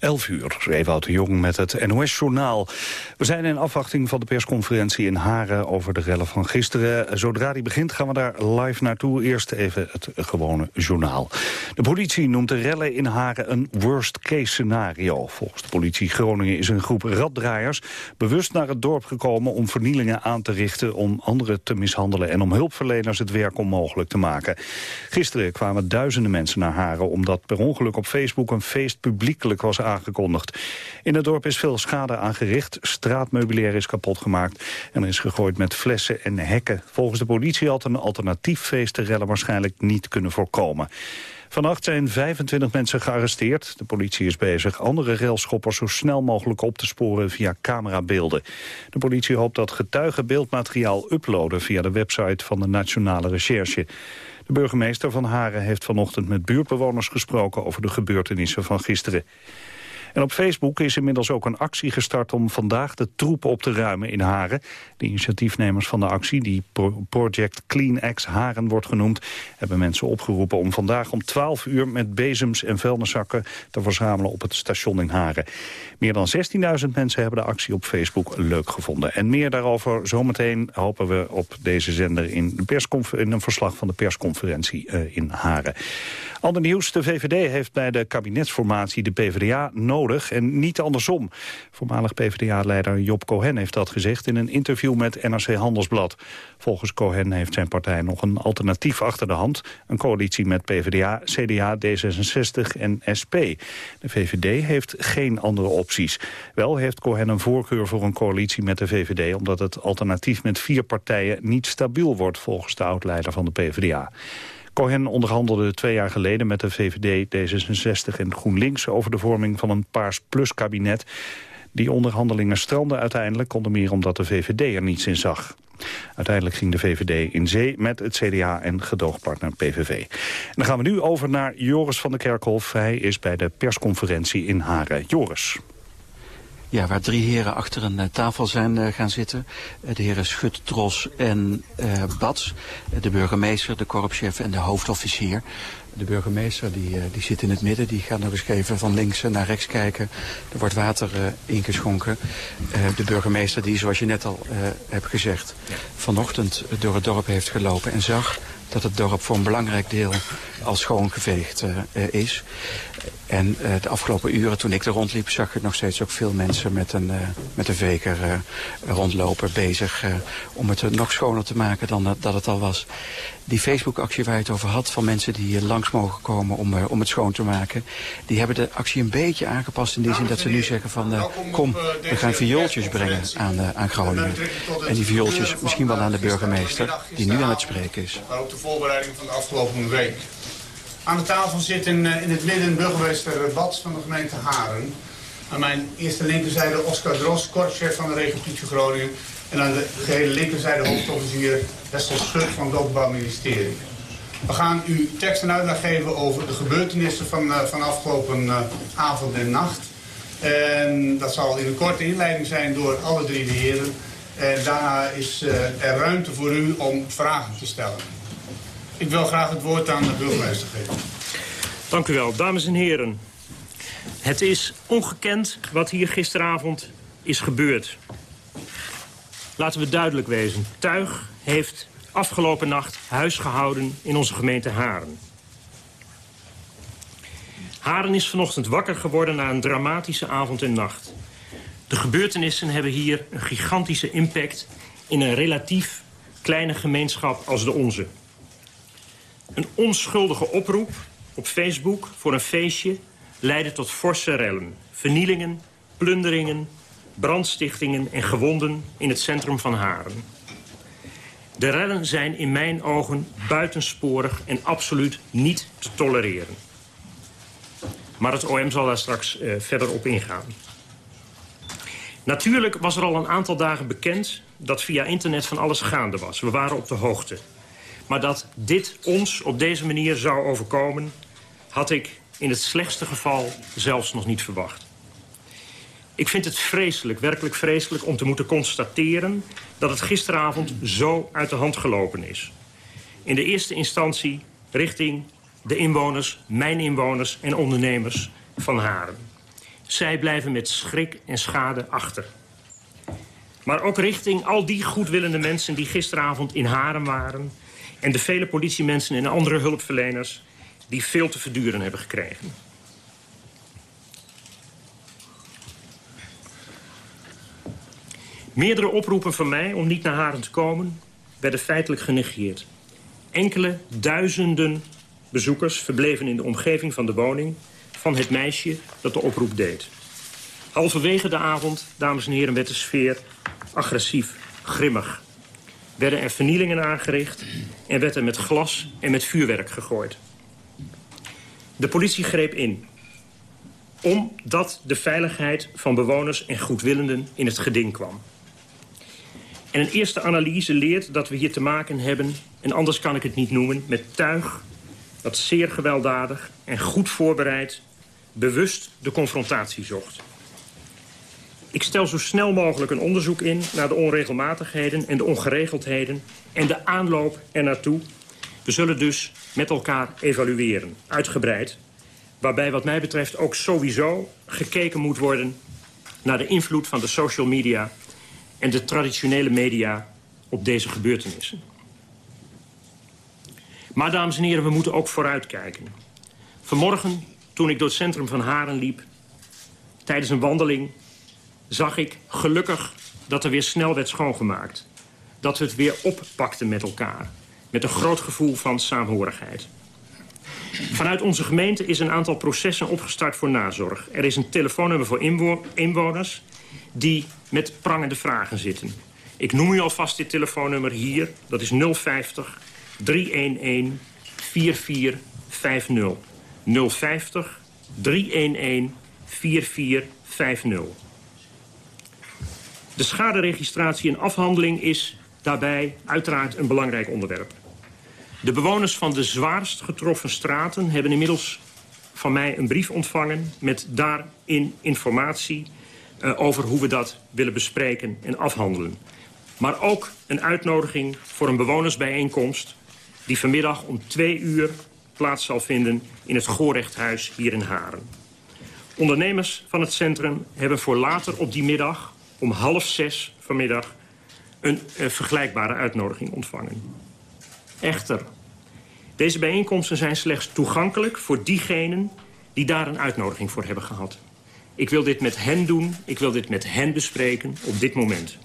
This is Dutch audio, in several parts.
11 uur, Ewout de Jong met het NOS-journaal. We zijn in afwachting van de persconferentie in Haren over de rellen van gisteren. Zodra die begint gaan we daar live naartoe. Eerst even het gewone journaal. De politie noemt de rellen in Haren een worst-case scenario. Volgens de politie Groningen is een groep raddraaiers bewust naar het dorp gekomen om vernielingen aan te richten, om anderen te mishandelen en om hulpverleners het werk onmogelijk te maken. Gisteren kwamen duizenden mensen naar Haren omdat per ongeluk op Facebook een feest publiekelijk was aangekondigd. In het dorp is veel schade aangericht. Straatmeubilair is kapot gemaakt en er is gegooid met flessen en hekken. Volgens de politie had een alternatief feest de rellen waarschijnlijk niet kunnen voorkomen. Vannacht zijn 25 mensen gearresteerd. De politie is bezig andere railschoppers zo snel mogelijk op te sporen via camerabeelden. De politie hoopt dat getuigen beeldmateriaal uploaden via de website van de Nationale Recherche. De burgemeester van Haren heeft vanochtend met buurtbewoners gesproken over de gebeurtenissen van gisteren. En op Facebook is inmiddels ook een actie gestart om vandaag de troepen op te ruimen in Haren. De initiatiefnemers van de actie, die Project Clean X Haren wordt genoemd, hebben mensen opgeroepen om vandaag om 12 uur met bezems en vuilniszakken te verzamelen op het station in Haren. Meer dan 16.000 mensen hebben de actie op Facebook leuk gevonden. En meer daarover zometeen hopen we op deze zender in, de een verslag van de persconferentie uh, in Haren. Ander nieuws, de VVD heeft bij de kabinetsformatie de PvdA nodig en niet andersom. Voormalig PvdA-leider Job Cohen heeft dat gezegd in een interview met NRC Handelsblad. Volgens Cohen heeft zijn partij nog een alternatief achter de hand. Een coalitie met PvdA, CDA, D66 en SP. De VVD heeft geen andere opties. Wel heeft Cohen een voorkeur voor een coalitie met de VVD... omdat het alternatief met vier partijen niet stabiel wordt... volgens de oud-leider van de PvdA. Cohen onderhandelde twee jaar geleden met de VVD, D66 en GroenLinks... over de vorming van een Paars Plus kabinet. Die onderhandelingen stranden uiteindelijk, onder meer omdat de VVD er niets in zag. Uiteindelijk ging de VVD in zee met het CDA en gedoogpartner PVV. En dan gaan we nu over naar Joris van der Kerkhof. Hij is bij de persconferentie in Haren. Joris. Ja, waar drie heren achter een uh, tafel zijn uh, gaan zitten. Uh, de heren Schut, Tros en Bats. de burgemeester, de korpschef en de hoofdofficier. De burgemeester die, die zit in het midden. Die gaat nog eens even van links naar rechts kijken. Er wordt water ingeschonken. de burgemeester die, zoals je net al hebt gezegd... vanochtend door het dorp heeft gelopen en zag dat het dorp voor een belangrijk deel al schoongeveegd uh, is. En uh, de afgelopen uren toen ik er rondliep zag ik nog steeds ook veel mensen met een, uh, met een veker rondlopen bezig om het nog schoner te maken dan dat het al was. Die Facebook-actie waar je het over had van mensen die langs mogen komen om, om het schoon te maken. Die hebben de actie een beetje aangepast in die zin dat ze nu zeggen van kom we gaan viooltjes brengen aan, aan Groningen. En die viooltjes misschien wel aan de burgemeester die nu aan het spreken is voorbereiding van de afgelopen week. Aan de tafel zit in, eh, in het midden burgemeester Bats van de gemeente Haren. Aan mijn eerste linkerzijde Oscar Dros, korpschef van de regio Groningen. En aan de gehele linkerzijde hoofdofficier Wessel Schut van Openbaar Ministerie. We gaan u tekst en uitleg geven over de gebeurtenissen van, uh, van afgelopen uh, avond en nacht. En dat zal in een korte inleiding zijn door alle drie de heren. En daarna is uh, er ruimte voor u om vragen te stellen. Ik wil graag het woord aan de burgemeester geven. Dank u wel. Dames en heren, het is ongekend wat hier gisteravond is gebeurd. Laten we duidelijk wezen. Tuig heeft afgelopen nacht huis gehouden in onze gemeente Haren. Haren is vanochtend wakker geworden na een dramatische avond en nacht. De gebeurtenissen hebben hier een gigantische impact... in een relatief kleine gemeenschap als de onze. Een onschuldige oproep op Facebook voor een feestje... leidde tot forse rellen, vernielingen, plunderingen... brandstichtingen en gewonden in het centrum van Haren. De rellen zijn in mijn ogen buitensporig en absoluut niet te tolereren. Maar het OM zal daar straks uh, verder op ingaan. Natuurlijk was er al een aantal dagen bekend dat via internet van alles gaande was. We waren op de hoogte. Maar dat dit ons op deze manier zou overkomen... had ik in het slechtste geval zelfs nog niet verwacht. Ik vind het vreselijk, werkelijk vreselijk om te moeten constateren... dat het gisteravond zo uit de hand gelopen is. In de eerste instantie richting de inwoners, mijn inwoners en ondernemers van Haren. Zij blijven met schrik en schade achter. Maar ook richting al die goedwillende mensen die gisteravond in Haren waren... en de vele politiemensen en andere hulpverleners die veel te verduren hebben gekregen. Meerdere oproepen van mij om niet naar Haren te komen... werden feitelijk genegeerd. Enkele duizenden bezoekers verbleven in de omgeving van de woning... van het meisje dat de oproep deed. Halverwege de avond, dames en heren, werd de sfeer agressief, grimmig. Werden er vernielingen aangericht en werd er met glas en met vuurwerk gegooid. De politie greep in omdat de veiligheid van bewoners en goedwillenden in het geding kwam. En een eerste analyse leert dat we hier te maken hebben... en anders kan ik het niet noemen, met tuig... dat zeer gewelddadig en goed voorbereid... bewust de confrontatie zocht. Ik stel zo snel mogelijk een onderzoek in... naar de onregelmatigheden en de ongeregeldheden... en de aanloop ernaartoe. We zullen dus met elkaar evalueren, uitgebreid... waarbij wat mij betreft ook sowieso gekeken moet worden... naar de invloed van de social media en de traditionele media op deze gebeurtenissen. Maar, dames en heren, we moeten ook vooruitkijken. Vanmorgen, toen ik door het centrum van Haren liep... tijdens een wandeling, zag ik gelukkig dat er weer snel werd schoongemaakt. Dat we het weer oppakten met elkaar. Met een groot gevoel van saamhorigheid. Vanuit onze gemeente is een aantal processen opgestart voor nazorg. Er is een telefoonnummer voor inwoners die met prangende vragen zitten. Ik noem u alvast dit telefoonnummer hier. Dat is 050 311 4450. 050 311 4450. De schaderegistratie en afhandeling is daarbij uiteraard een belangrijk onderwerp. De bewoners van de zwaarst getroffen straten hebben inmiddels van mij een brief ontvangen... met daarin informatie uh, over hoe we dat willen bespreken en afhandelen. Maar ook een uitnodiging voor een bewonersbijeenkomst... die vanmiddag om twee uur plaats zal vinden in het Gorechthuis hier in Haren. Ondernemers van het centrum hebben voor later op die middag... om half zes vanmiddag een uh, vergelijkbare uitnodiging ontvangen. Echter, deze bijeenkomsten zijn slechts toegankelijk voor diegenen... die daar een uitnodiging voor hebben gehad. Ik wil dit met hen doen, ik wil dit met hen bespreken op dit moment.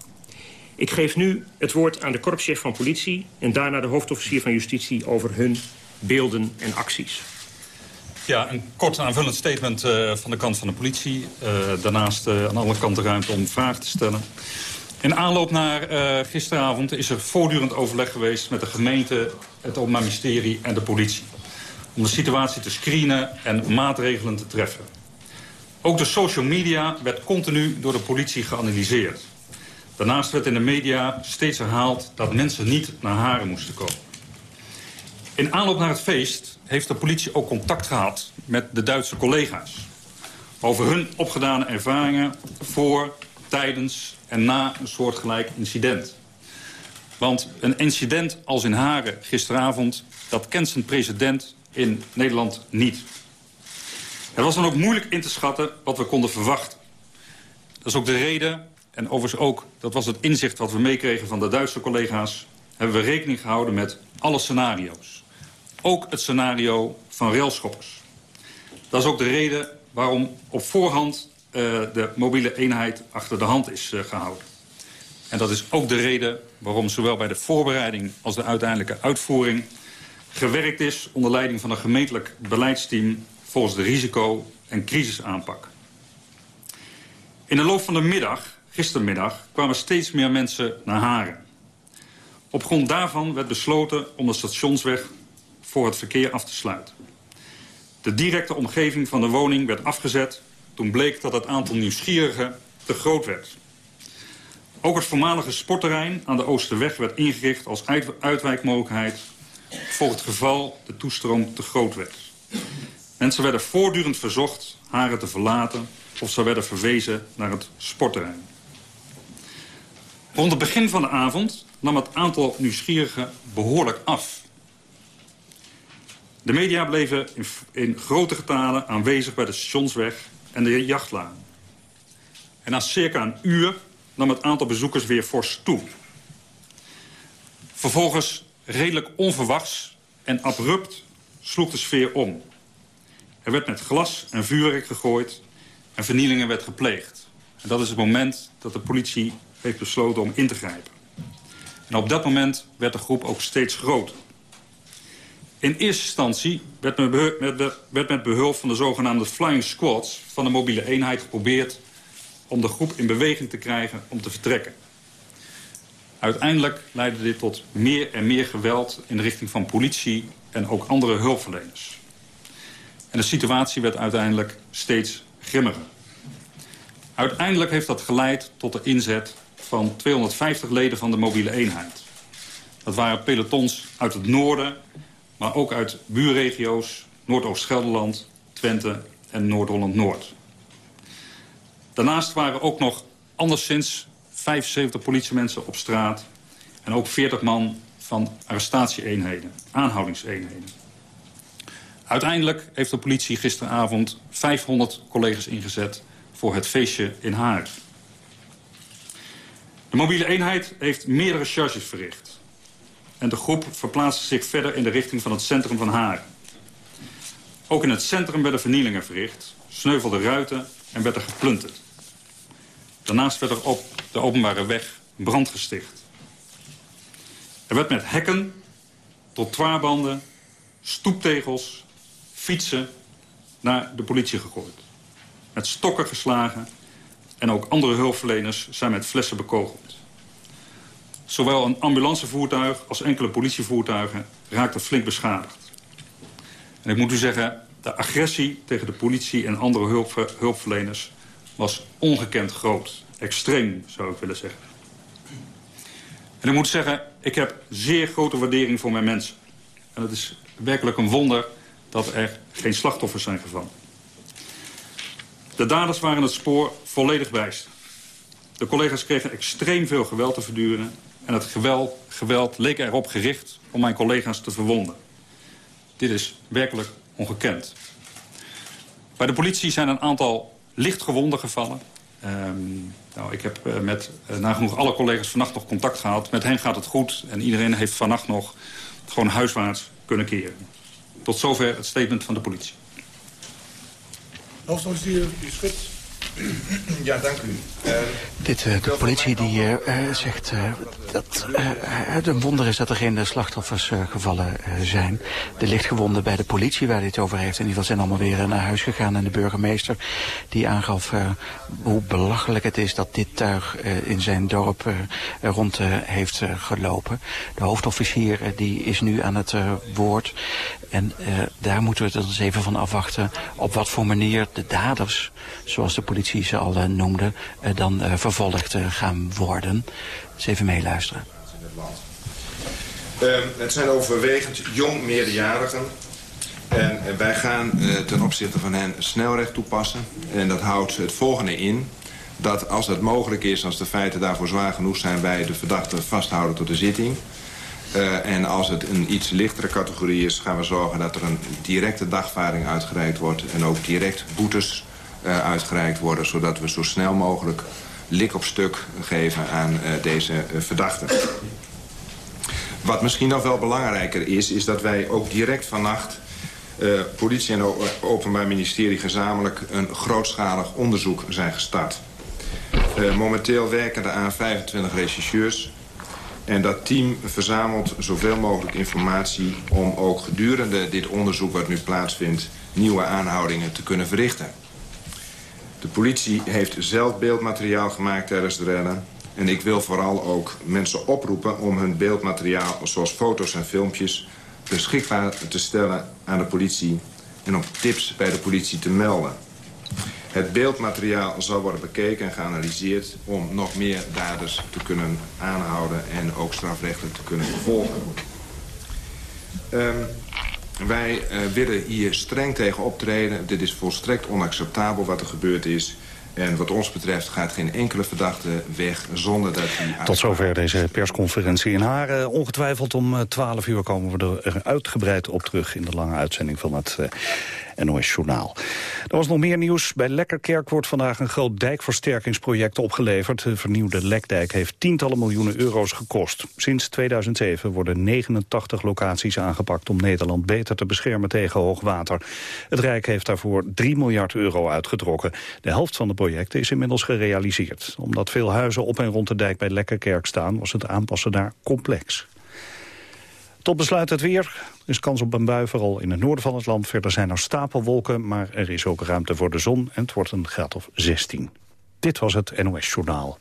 Ik geef nu het woord aan de korpschef van politie... en daarna de hoofdofficier van justitie over hun beelden en acties. Ja, een kort aanvullend statement uh, van de kant van de politie. Uh, daarnaast uh, aan alle kanten ruimte om vragen te stellen. In aanloop naar gisteravond is er voortdurend overleg geweest... met de gemeente, het Openbaar Ministerie en de politie. Om de situatie te screenen en maatregelen te treffen. Ook de social media werd continu door de politie geanalyseerd. Daarnaast werd in de media steeds herhaald dat mensen niet naar Haren moesten komen. In aanloop naar het feest heeft de politie ook contact gehad met de Duitse collega's. Over hun opgedane ervaringen voor, tijdens en na een soortgelijk incident. Want een incident als in Haren gisteravond, dat kent zijn president in Nederland niet. Het was dan ook moeilijk in te schatten wat we konden verwachten. Dat is ook de reden, en overigens ook, dat was het inzicht wat we meekregen van de Duitse collega's... hebben we rekening gehouden met alle scenario's. Ook het scenario van railschoppers. Dat is ook de reden waarom op voorhand uh, de mobiele eenheid achter de hand is uh, gehouden. En dat is ook de reden waarom zowel bij de voorbereiding als de uiteindelijke uitvoering... gewerkt is onder leiding van een gemeentelijk beleidsteam volgens de risico- en crisisaanpak. In de loop van de middag, gistermiddag, kwamen steeds meer mensen naar Haren. Op grond daarvan werd besloten om de stationsweg voor het verkeer af te sluiten. De directe omgeving van de woning werd afgezet... toen bleek dat het aantal nieuwsgierigen te groot werd. Ook het voormalige sportterrein aan de Oosterweg werd ingericht als uitwijkmogelijkheid... voor het geval de toestroom te groot werd. Mensen werden voortdurend verzocht haren te verlaten... of ze werden verwezen naar het sportterrein. Rond het begin van de avond nam het aantal nieuwsgierigen behoorlijk af. De media bleven in, in grote getalen aanwezig bij de stationsweg... en de jachtlaan. En na circa een uur nam het aantal bezoekers weer fors toe. Vervolgens, redelijk onverwachts en abrupt, sloeg de sfeer om. Er werd met glas en vuurwerk gegooid en vernielingen werd gepleegd. En dat is het moment dat de politie heeft besloten om in te grijpen. En op dat moment werd de groep ook steeds groter. In eerste instantie werd met, werd met behulp van de zogenaamde flying squads... van de mobiele eenheid geprobeerd om de groep in beweging te krijgen om te vertrekken. Uiteindelijk leidde dit tot meer en meer geweld in de richting van politie en ook andere hulpverleners. En de situatie werd uiteindelijk steeds grimmiger. Uiteindelijk heeft dat geleid tot de inzet van 250 leden van de mobiele eenheid. Dat waren pelotons uit het noorden, maar ook uit buurregio's... Noordoost-Gelderland, Twente en Noord-Holland-Noord. Daarnaast waren ook nog anderszins 75 politiemensen op straat... en ook 40 man van arrestatieeenheden, aanhoudingseenheden. Uiteindelijk heeft de politie gisteravond 500 collega's ingezet voor het feestje in Haard. De mobiele eenheid heeft meerdere charges verricht. En de groep verplaatste zich verder in de richting van het centrum van Haard. Ook in het centrum werden vernielingen verricht, sneuvelden ruiten en werd er geplunderd. Daarnaast werd er op de openbare weg brand gesticht. Er werd met hekken, trottoirbanden, stoeptegels, fietsen naar de politie gegooid. Met stokken geslagen en ook andere hulpverleners zijn met flessen bekogeld. Zowel een ambulancevoertuig als enkele politievoertuigen raakten flink beschadigd. En ik moet u zeggen, de agressie tegen de politie en andere hulpverleners was ongekend groot. Extreem, zou ik willen zeggen. En ik moet zeggen, ik heb zeer grote waardering voor mijn mensen. En het is werkelijk een wonder dat er geen slachtoffers zijn gevallen. De daders waren het spoor volledig bijster. De collega's kregen extreem veel geweld te verduren... en het geweld, geweld leek erop gericht om mijn collega's te verwonden. Dit is werkelijk ongekend. Bij de politie zijn een aantal lichtgewonden gevallen. Um, nou, ik heb uh, met uh, nagenoeg alle collega's vannacht nog contact gehad. Met hen gaat het goed en iedereen heeft vannacht nog gewoon huiswaarts kunnen keren. Tot zover het statement van de politie. Hoofdofficier Schut. Ja, dank u. Uh, Dit, uh, de politie die uh, zegt dat het een wonder is dat er geen slachtoffers gevallen zijn. De lichtgewonden bij de politie waar dit over heeft. In ieder geval zijn allemaal weer naar huis gegaan. En de burgemeester die aangaf hoe belachelijk het is dat dit tuig in zijn dorp rond heeft gelopen. De hoofdofficier die is nu aan het woord. En daar moeten we het eens even van afwachten op wat voor manier de daders, zoals de politie ze al noemde, dan vervolgd gaan worden. Dus even meeluisteren. Ehm, het zijn overwegend jong meerderjarigen. En wij gaan ten opzichte van hen snelrecht toepassen. En dat houdt het volgende in dat als het mogelijk is, als de feiten daarvoor zwaar genoeg zijn... wij de verdachte vasthouden tot de zitting. Uh, en als het een iets lichtere categorie is, gaan we zorgen dat er een directe dagvaarding uitgereikt wordt... en ook direct boetes uitgereikt worden... zodat we zo snel mogelijk lik op stuk geven aan deze verdachten. Wat misschien nog wel belangrijker is, is dat wij ook direct vannacht... Uh, politie en openbaar ministerie gezamenlijk een grootschalig onderzoek zijn gestart. Uh, momenteel werken er aan 25 rechercheurs... En dat team verzamelt zoveel mogelijk informatie... om ook gedurende dit onderzoek wat nu plaatsvindt... nieuwe aanhoudingen te kunnen verrichten. De politie heeft zelf beeldmateriaal gemaakt tijdens de rennen. En ik wil vooral ook mensen oproepen om hun beeldmateriaal... zoals foto's en filmpjes beschikbaar te stellen aan de politie... en om tips bij de politie te melden. Het beeldmateriaal zal worden bekeken en geanalyseerd... om nog meer daders te kunnen aanhouden en ook strafrechtelijk te kunnen vervolgen. Um, wij uh, willen hier streng tegen optreden. Dit is volstrekt onacceptabel wat er gebeurd is. En wat ons betreft gaat geen enkele verdachte weg zonder dat hij... Tot zover deze persconferentie in Haren. Ongetwijfeld om 12 uur komen we er uitgebreid op terug... in de lange uitzending van het NOS Journaal. Er was nog meer nieuws. Bij Lekkerkerk wordt vandaag een groot dijkversterkingsproject opgeleverd. De vernieuwde Lekdijk heeft tientallen miljoenen euro's gekost. Sinds 2007 worden 89 locaties aangepakt om Nederland beter te beschermen tegen hoogwater. Het Rijk heeft daarvoor 3 miljard euro uitgetrokken. De helft van de projecten is inmiddels gerealiseerd. Omdat veel huizen op en rond de dijk bij Lekkerkerk staan... was het aanpassen daar complex. Tot besluit het weer. Er is kans op een bui, vooral in het noorden van het land. Verder zijn er stapelwolken, maar er is ook ruimte voor de zon... en het wordt een graad of 16. Dit was het NOS Journaal.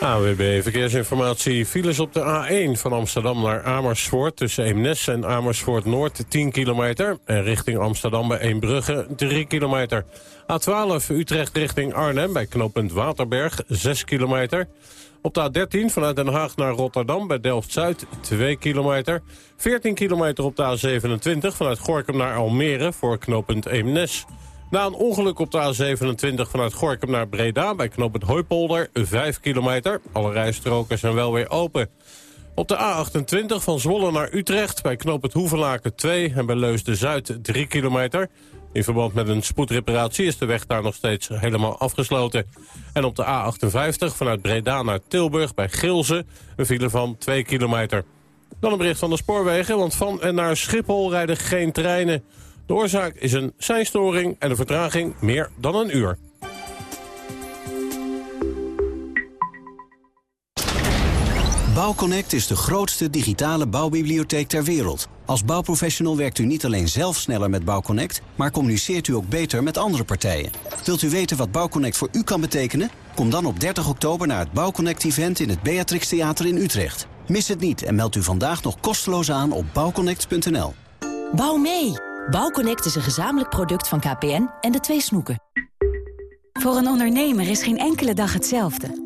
AWB Verkeersinformatie. Files op de A1 van Amsterdam naar Amersfoort... tussen Eemnes en Amersfoort Noord 10 kilometer. En richting Amsterdam bij Eembrugge 3 kilometer. A12 Utrecht richting Arnhem bij knooppunt Waterberg 6 kilometer. Op de A13 vanuit Den Haag naar Rotterdam bij Delft-Zuid 2 kilometer. 14 kilometer op de A27 vanuit Gorkum naar Almere voor knooppunt Eemnes. Na een ongeluk op de A27 vanuit Gorkum naar Breda... bij knooppunt Hooipolder, 5 kilometer. Alle rijstroken zijn wel weer open. Op de A28 van Zwolle naar Utrecht bij knooppunt Hoevelaken 2... en bij Leusden-Zuid 3 kilometer. In verband met een spoedreparatie is de weg daar nog steeds helemaal afgesloten. En op de A58 vanuit Breda naar Tilburg bij Gilze... een file van 2 kilometer. Dan een bericht van de spoorwegen, want van en naar Schiphol rijden geen treinen... De oorzaak is een seinstoring en de vertraging meer dan een uur. Bouwconnect is de grootste digitale bouwbibliotheek ter wereld. Als bouwprofessional werkt u niet alleen zelf sneller met Bouwconnect... maar communiceert u ook beter met andere partijen. Wilt u weten wat Bouwconnect voor u kan betekenen? Kom dan op 30 oktober naar het Bouwconnect-event in het Beatrix Theater in Utrecht. Mis het niet en meld u vandaag nog kosteloos aan op bouwconnect.nl. Bouw mee! Bouwconnect is een gezamenlijk product van KPN en de twee snoeken. Voor een ondernemer is geen enkele dag hetzelfde.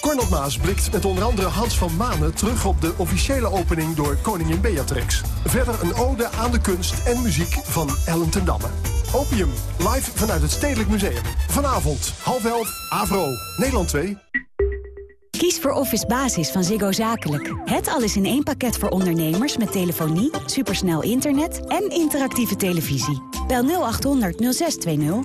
Cornel Maas blikt met onder andere Hans van Manen terug op de officiële opening door koningin Beatrix. Verder een ode aan de kunst en muziek van Ellen ten Damme. Opium, live vanuit het Stedelijk Museum. Vanavond, half elf, Avro, Nederland 2. Kies voor Office Basis van Ziggo Zakelijk. Het alles in één pakket voor ondernemers met telefonie, supersnel internet en interactieve televisie. Bel 0800 0620.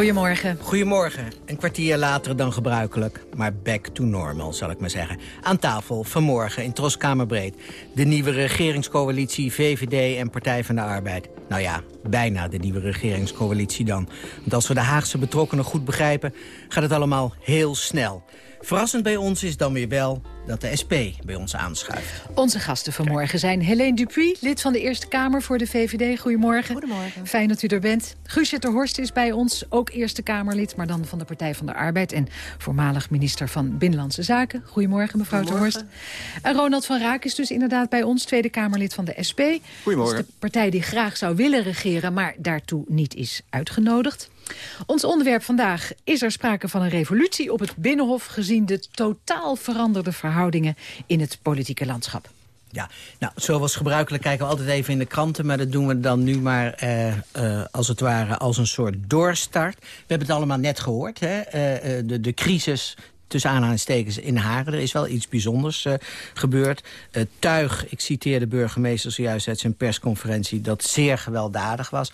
Goedemorgen. Goedemorgen. Een kwartier later dan gebruikelijk. Maar back to normal, zal ik maar zeggen. Aan tafel vanmorgen in Troskamerbreed. De nieuwe regeringscoalitie VVD en Partij van de Arbeid. Nou ja, bijna de nieuwe regeringscoalitie dan. Want als we de Haagse betrokkenen goed begrijpen... gaat het allemaal heel snel. Verrassend bij ons is dan weer wel dat de SP bij ons aanschuift. Onze gasten vanmorgen zijn Helene Dupuy, lid van de Eerste Kamer voor de VVD. Goedemorgen. Goedemorgen. Fijn dat u er bent. Guusje ter Horst is bij ons, ook Eerste Kamerlid... maar dan van de Partij van de Arbeid... en voormalig minister van Binnenlandse Zaken. Goedemorgen, mevrouw ter Horst. En Ronald van Raak is dus inderdaad bij ons, Tweede Kamerlid van de SP. Goedemorgen. De partij die graag zou willen regeren... maar daartoe niet is uitgenodigd. Ons onderwerp vandaag is er sprake van een revolutie op het Binnenhof... gezien de totaal veranderde verhoudingen in het politieke landschap. Ja, nou, zoals gebruikelijk kijken we altijd even in de kranten... maar dat doen we dan nu maar eh, eh, als het ware als een soort doorstart. We hebben het allemaal net gehoord, hè? Eh, eh de, de crisis tussen aanhalingstekens in Haren. Er is wel iets bijzonders uh, gebeurd. Uh, tuig, ik citeer de burgemeester zojuist uit zijn persconferentie... dat zeer gewelddadig was.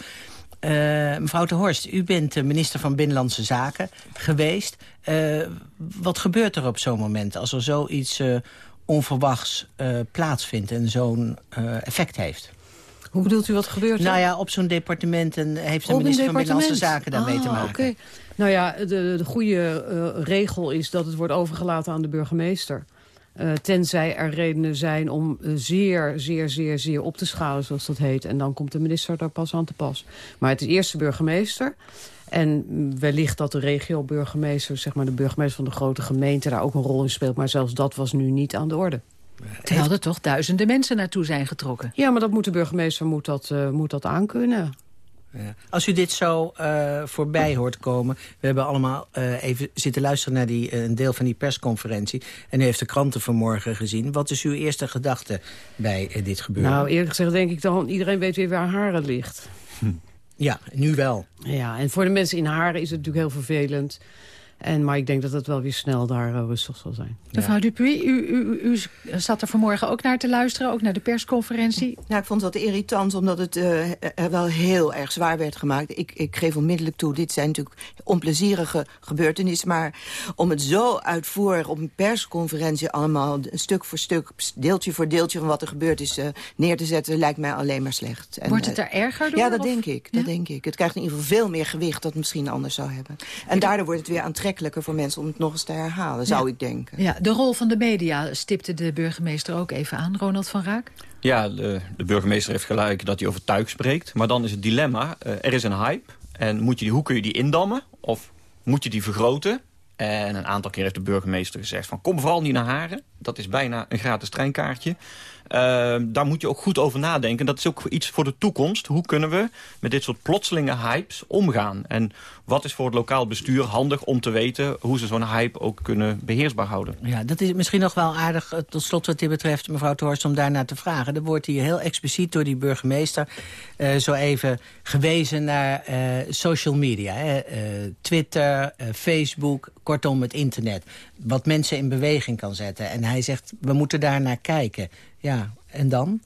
Uh, mevrouw de Horst, u bent minister van Binnenlandse Zaken geweest. Uh, wat gebeurt er op zo'n moment als er zoiets uh, onverwachts plaatsvindt en zo'n effect heeft? Hoe bedoelt u wat gebeurt er? Nou ja, op zo'n departement en heeft de Op minister van Binnenlandse? Zaken daarmee te Ah, maken. oké. Nou ja, de, de goede eh, regel is dat het wordt overgelaten aan de burgemeester. Eh, tenzij er redenen zijn om eh, zeer, zeer, zeer, zeer op te schalen, zoals dat heet. En dan komt de minister daar pas aan te pas. Maar het is eerst de burgemeester. En wellicht dat de regio-burgemeester, zeg maar de burgemeester van de grote gemeente... daar ook een rol in speelt. Maar zelfs dat was nu niet aan de orde. Terwijl er toch duizenden mensen naartoe zijn getrokken. Ja, maar dat moet de burgemeester moet dat, eh, moet dat aankunnen. Ja. Als u dit zo eh, voorbij hoort komen... we hebben allemaal eh, even zitten luisteren naar die, eh, een deel van die persconferentie... en u heeft de kranten vanmorgen gezien. Wat is uw eerste gedachte bij dit gebeuren? Nou, eerlijk gezegd denk ik dan... iedereen weet weer waar Haren ligt. Ja, nu wel. Ja, en voor de mensen in Haren is het natuurlijk heel vervelend. En, maar ik denk dat het wel weer snel daar eh, rustig zal zijn. Mevrouw Dupuy, u, u, u zat er vanmorgen ook naar te luisteren, ook naar de persconferentie. Nou, ik vond het wat irritant, omdat het uh, er wel heel erg zwaar werd gemaakt. Ik, ik geef onmiddellijk toe, dit zijn natuurlijk onplezierige gebeurtenissen... maar om het zo uitvoerig op een persconferentie allemaal... stuk voor stuk, deeltje voor deeltje van wat er gebeurd is... Uh, neer te zetten, lijkt mij alleen maar slecht. En, Wordt het er erger door? Ja, dat of? denk ik. Dat ja? denk ik. Het krijgt in ieder geval veel meer gewicht dat het misschien anders zou hebben. En daardoor wordt het weer aantrekkelijker voor mensen om het nog eens te herhalen, zou ja. ik denken. Ja, de rol van de media stipte de burgemeester ook even aan, Ronald van Raak. Ja, de, de burgemeester heeft gelijk dat hij over tuig spreekt. Maar dan is het dilemma, uh, er is een hype. En moet je die, hoe kun je die indammen? Of moet je die vergroten? En een aantal keer heeft de burgemeester gezegd van... kom vooral niet naar Haren. Dat is bijna een gratis treinkaartje. Uh, daar moet je ook goed over nadenken. Dat is ook iets voor de toekomst. Hoe kunnen we met dit soort plotselinge hypes omgaan? En wat is voor het lokaal bestuur handig om te weten... hoe ze zo'n hype ook kunnen beheersbaar houden? Ja, dat is misschien nog wel aardig, tot slot wat dit betreft, mevrouw Torst... om daarnaar te vragen. Er wordt hier heel expliciet door die burgemeester... Uh, zo even gewezen naar uh, social media. Hè? Twitter, Facebook, kortom het internet. Wat mensen in beweging kan zetten. En hij zegt, we moeten daar naar kijken. Ja, en dan?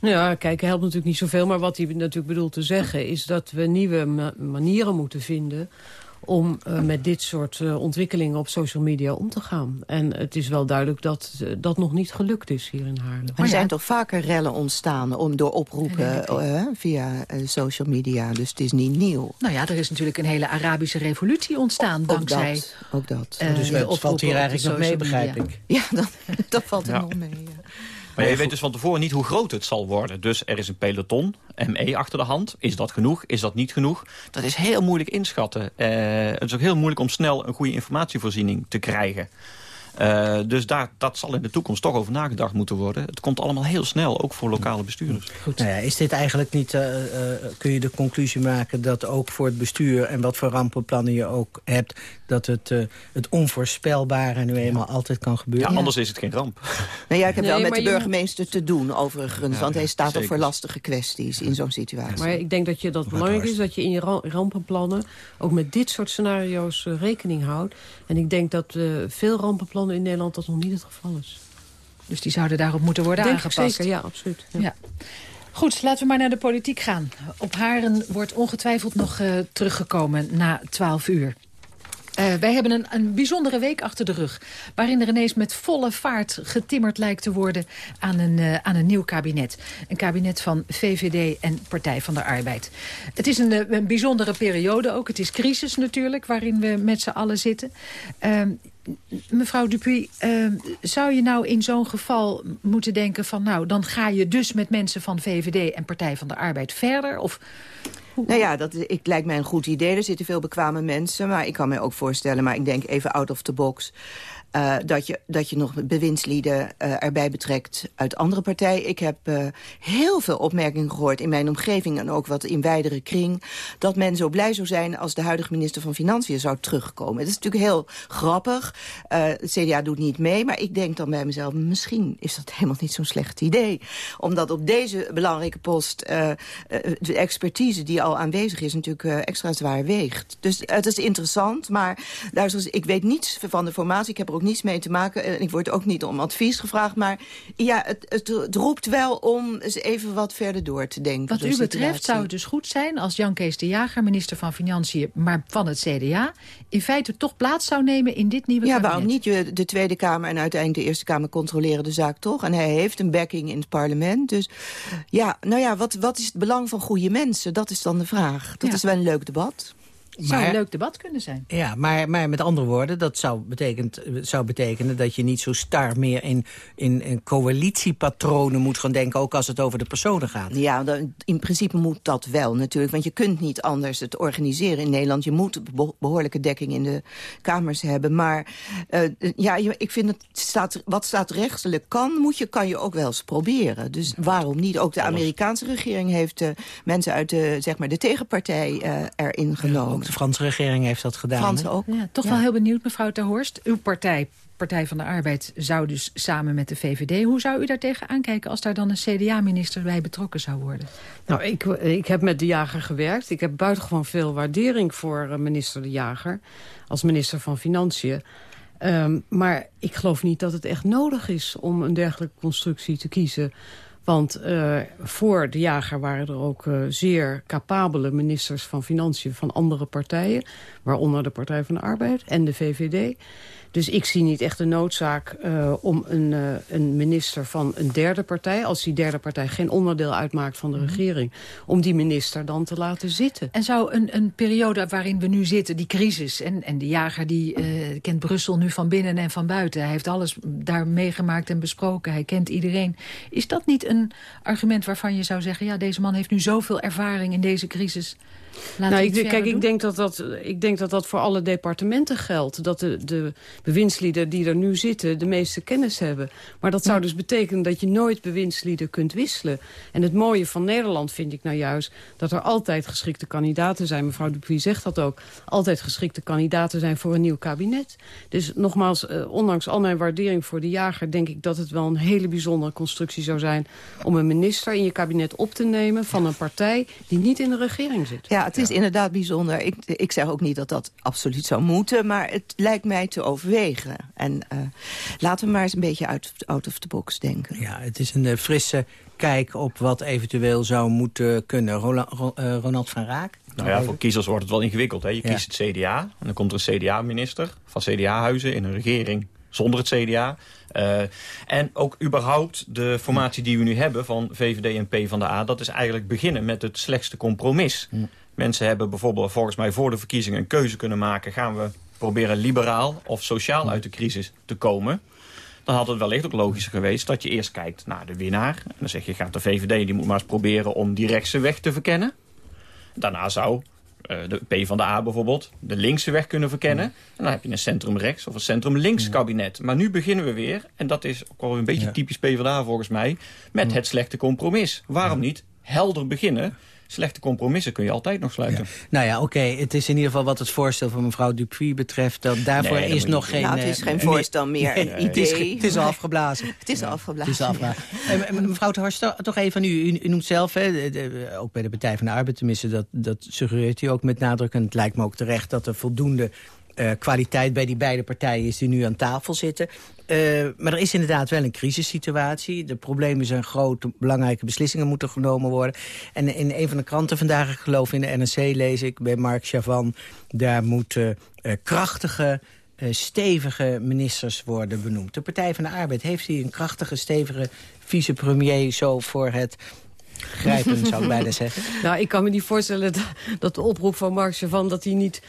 Nou ja, kijken helpt natuurlijk niet zoveel. Maar wat hij natuurlijk bedoelt te zeggen... is dat we nieuwe ma manieren moeten vinden om uh, met dit soort uh, ontwikkelingen op social media om te gaan. En het is wel duidelijk dat uh, dat nog niet gelukt is hier in Haarlem. Maar er zijn ja. toch vaker rellen ontstaan om, door oproepen via social media. Dus het is niet nieuw. Nou ja, er is natuurlijk een hele Arabische revolutie ontstaan ook dankzij... Dat, ook dat. dus het valt hier eigenlijk nog mee, begrijp ik. Ja, dat, dat valt er ja. nog mee, ja. Maar je weet dus van tevoren niet hoe groot het zal worden. Dus er is een peloton, ME achter de hand. Is dat genoeg? Is dat niet genoeg? Dat is heel moeilijk inschatten. Uh, het is ook heel moeilijk om snel een goede informatievoorziening te krijgen. Uh, dus daar, dat zal in de toekomst toch over nagedacht moeten worden. Het komt allemaal heel snel, ook voor lokale bestuurders. Goed. Nou ja, is dit eigenlijk niet, uh, uh, kun je de conclusie maken dat ook voor het bestuur... en wat voor rampenplannen je ook hebt... dat het, het onvoorspelbare nu eenmaal ja. altijd kan gebeuren? Ja, anders is het geen ramp. Nou ja, ik heb nee, wel met de burgemeester te doen overigens. Ja, want hij staat op voor lastige kwesties in zo'n situatie. Maar ik denk dat je dat belangrijk is, dat je in je rampenplannen... ook met dit soort scenario's rekening houdt. En ik denk dat veel rampenplannen in Nederland dat nog niet het geval is. Dus die zouden daarop moeten worden Denk aangepast? Zeker, ja, absoluut. Ja. Ja. Goed, laten we maar naar de politiek gaan. Op Haren wordt ongetwijfeld nog uh, teruggekomen na 12 uur. Uh, wij hebben een, een bijzondere week achter de rug... waarin er ineens met volle vaart getimmerd lijkt te worden aan een, uh, aan een nieuw kabinet. Een kabinet van VVD en Partij van de Arbeid. Het is een, een bijzondere periode ook. Het is crisis natuurlijk, waarin we met z'n allen zitten. Uh, mevrouw Dupuy, zou je nou in zo'n geval moeten denken van... nou, dan ga je dus met mensen van VVD en Partij van de Arbeid verder? Of... Nou ja, dat ik, lijkt mij een goed idee. Er zitten veel bekwame mensen, maar ik kan me ook voorstellen... maar ik denk even out of the box... Uh, dat, je, dat je nog bewindslieden uh, erbij betrekt uit andere partijen. Ik heb uh, heel veel opmerkingen gehoord in mijn omgeving... en ook wat in wijdere kring... dat men zo blij zou zijn als de huidige minister van Financiën zou terugkomen. Het is natuurlijk heel grappig. het CDA doet niet mee, maar ik denk dan bij mezelf... misschien is dat helemaal niet zo'n slecht idee. Omdat op deze belangrijke post de expertise die al aanwezig is... natuurlijk extra zwaar weegt. Dus het is interessant, maar ik weet niets van de formatie. Ik heb er ook niets mee te maken. En ik word ook niet om advies gevraagd. Maar ja, het, het, het roept wel om eens even wat verder door te denken. Wat u betreft zou het dus goed zijn als Jan Kees de Jager... minister van Financiën, maar van het CDA... in feite toch plaats zou nemen in dit nieuwe ja, kabinet. waarom niet? De Tweede Kamer en uiteindelijk de Eerste Kamer controleren de zaak toch. En hij heeft een backing in het parlement. Dus ja, nou ja, wat, wat is het belang van goede mensen? Dat is dan de vraag. Dat is wel een leuk debat. Zou een leuk debat kunnen zijn. Ja, maar, maar met andere woorden, dat zou, betekent, zou betekenen... dat je niet zo star meer in, in, in coalitiepatronen moet gaan denken... ook als het over de personen gaat. Ja, dan, in principe moet dat wel natuurlijk. Want je kunt niet anders het organiseren in Nederland. Je moet behoorlijke dekking in de kamers hebben. Maar uh, ja, ik vind het staat, wat staatsrechtelijk kan... Moet je, kan je ook wel eens proberen. Dus waarom niet? Ook de Amerikaanse regering heeft uh, mensen uit de, zeg maar, de tegenpartij uh, erin genomen. De Franse regering heeft dat gedaan. Frans ook. Ja, toch Ja. wel heel benieuwd, mevrouw Ter Horst. Uw partij, Partij van de Arbeid, zou dus samen met de VVD... hoe zou u daar tegen aankijken als daar dan een CDA-minister bij betrokken zou worden? Nou, ik, ik heb met de jager gewerkt. Ik heb buitengewoon veel waardering voor eh, minister de Jager... als minister van Financiën. Um, maar ik geloof niet dat het echt nodig is om een dergelijke constructie te kiezen. Want uh, voor de jager waren er ook uh, zeer capabele ministers van Financiën van andere partijen. Waaronder de Partij van de Arbeid en de VVD. Dus ik zie niet echt de noodzaak uh, om een, uh, een minister van een derde partij... als die derde partij geen onderdeel uitmaakt van de Mhm. regering... om die minister dan te laten zitten. En zou een, een periode waarin we nu zitten, die crisis... en, en de jager die uh, kent Brussel nu van binnen en van buiten... hij heeft alles daar meegemaakt en besproken, hij kent iedereen... is dat niet een argument waarvan je zou zeggen... ja, deze man heeft nu zoveel ervaring in deze crisis... Laat nou, ik, kijk, ik denk, dat dat, ik denk dat dat voor alle departementen geldt. Dat de, de bewindslieden die er nu zitten de meeste kennis hebben. Maar dat zou dus betekenen dat je nooit bewindslieden kunt wisselen. En het mooie van Nederland vind ik nou juist... dat er altijd geschikte kandidaten zijn. Mevrouw Dupuy zegt dat ook. Altijd geschikte kandidaten zijn voor een nieuw kabinet. Dus nogmaals, eh, ondanks al mijn waardering voor de jager... denk ik dat het wel een hele bijzondere constructie zou zijn... om een minister in je kabinet op te nemen van een partij... die niet in de regering zit. Ja, het is inderdaad bijzonder. Ik, ik zeg ook niet dat dat absoluut zou moeten, maar het lijkt mij te overwegen. En uh, laten we maar eens een beetje uit, out of the box denken. Ja, het is een uh, frisse kijk op wat eventueel zou moeten kunnen. Roland, uh, Ronald van Raak? Nou ja, voor kiezers wordt het wel ingewikkeld. Hè? Je ja. kiest het CDA en dan komt er een CDA-minister van CDA-huizen in een regering zonder het CDA. Uh, en ook überhaupt de formatie die we nu hebben van VVD en PvdA... dat is eigenlijk beginnen met het slechtste compromis. Mensen hebben bijvoorbeeld volgens mij voor de verkiezingen een keuze kunnen maken. Gaan we proberen liberaal of sociaal uit de crisis te komen? Dan had het wellicht ook logischer geweest dat je eerst kijkt naar de winnaar. En dan zeg je, gaat de VVD, die moet maar eens proberen om die rechtse weg te verkennen. Daarna zou uh, de PvdA bijvoorbeeld de linkse weg kunnen verkennen. En dan heb je een centrum-rechts of een centrum-links kabinet. Maar nu beginnen we weer, en dat is ook wel een beetje typisch PvdA volgens mij... met het slechte compromis. Waarom niet helder beginnen... Slechte compromissen kun je altijd nog sluiten. Ja. Nou ja, oké. Okay. Het is in ieder geval wat het voorstel van mevrouw Dupuy betreft. Dat daarvoor nee, is nog geen... Nou, het is geen voorstel meer, nee, een idee. Het is, het is al afgeblazen. het is al afgeblazen. Het is afgeblazen. Ja. Mevrouw de Horst, toch even aan u. U, u noemt zelf, hè, de, de, ook bij de Partij van de Arbeid tenminste... Dat, dat suggereert u ook met nadruk. En het lijkt me ook terecht dat er voldoende... Uh, kwaliteit bij die beide partijen is die nu aan tafel zitten. Uh, maar er is inderdaad wel een crisissituatie. De problemen zijn groot, belangrijke beslissingen moeten genomen worden. En in een van de kranten vandaag, ik geloof in de NRC, lees ik bij Mark Chavan... daar moeten uh, krachtige, stevige ministers worden benoemd. De Partij van de Arbeid heeft hier een krachtige, stevige vicepremier... zo voor het grijpen, zou ik bijna zeggen. Nou, ik kan me niet voorstellen dat, dat de oproep van Mark Chavan... dat hij niet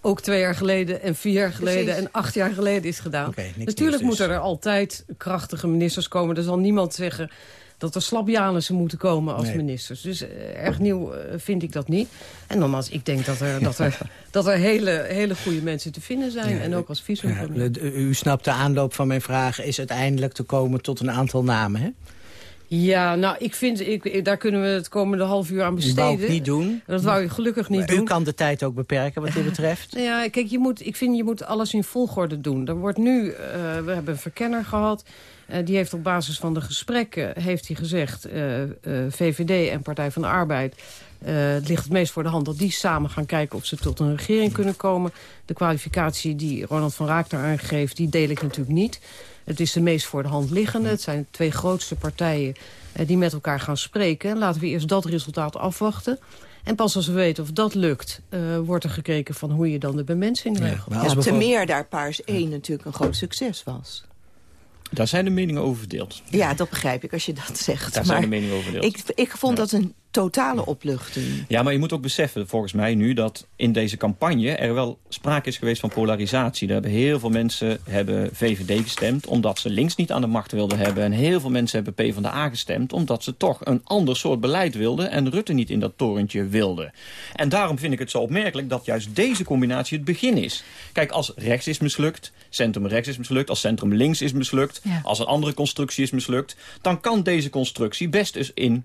ook twee jaar geleden en vier jaar geleden Precies. en acht jaar geleden is gedaan. Okay, Natuurlijk moeten er altijd krachtige ministers komen. Er zal niemand zeggen dat er slapjanissen moeten komen als nee. ministers. Dus uh, erg nieuw uh, vind ik dat niet. En nogmaals, ik denk dat er, dat er, dat er hele, hele goede mensen te vinden zijn. Ja, en ook als visum. Ja, u snapt de aanloop van mijn vraag is uiteindelijk te komen tot een aantal namen, hè? Ja, nou, ik vind, ik, daar kunnen we het komende half uur aan besteden. Dat wou ik niet doen. Dat wou je gelukkig niet doen. U kan de tijd ook beperken wat dit betreft. Ja, kijk, je moet, ik vind je moet alles in volgorde doen. Er wordt nu, uh, we hebben een verkenner gehad. Uh, die heeft op basis van de gesprekken heeft hij gezegd... Uh, VVD en Partij van de Arbeid... het ligt het meest voor de hand dat die samen gaan kijken... of ze tot een regering kunnen komen. De kwalificatie die Ronald van Raak daar aangeeft... die deel ik natuurlijk niet. Het is de meest voor de hand liggende. Het zijn de twee grootste partijen uh, die met elkaar gaan spreken. Laten we eerst dat resultaat afwachten. En pas als we weten of dat lukt, uh, wordt er gekeken van hoe je dan de bemensing regelt. Ja, ja, te meer daar Paars 1 natuurlijk een groot succes was. Daar zijn de meningen over verdeeld. Ja, dat begrijp ik als je dat zegt. Daar maar zijn de meningen over verdeeld. Ik, ik vond ja. dat een totale opluchting. Ja, maar je moet ook beseffen, volgens mij nu... dat in deze campagne er wel sprake is geweest van polarisatie. Er hebben heel veel mensen hebben VVD gestemd... omdat ze links niet aan de macht wilden hebben. En heel veel mensen hebben PvdA gestemd... omdat ze toch een ander soort beleid wilden... en Rutte niet in dat torentje wilden. En daarom vind ik het zo opmerkelijk dat juist deze combinatie het begin is. Kijk, als rechts is mislukt, centrum rechts is mislukt... als centrum links is mislukt, ja. als een andere constructie is mislukt... dan kan deze constructie best eens in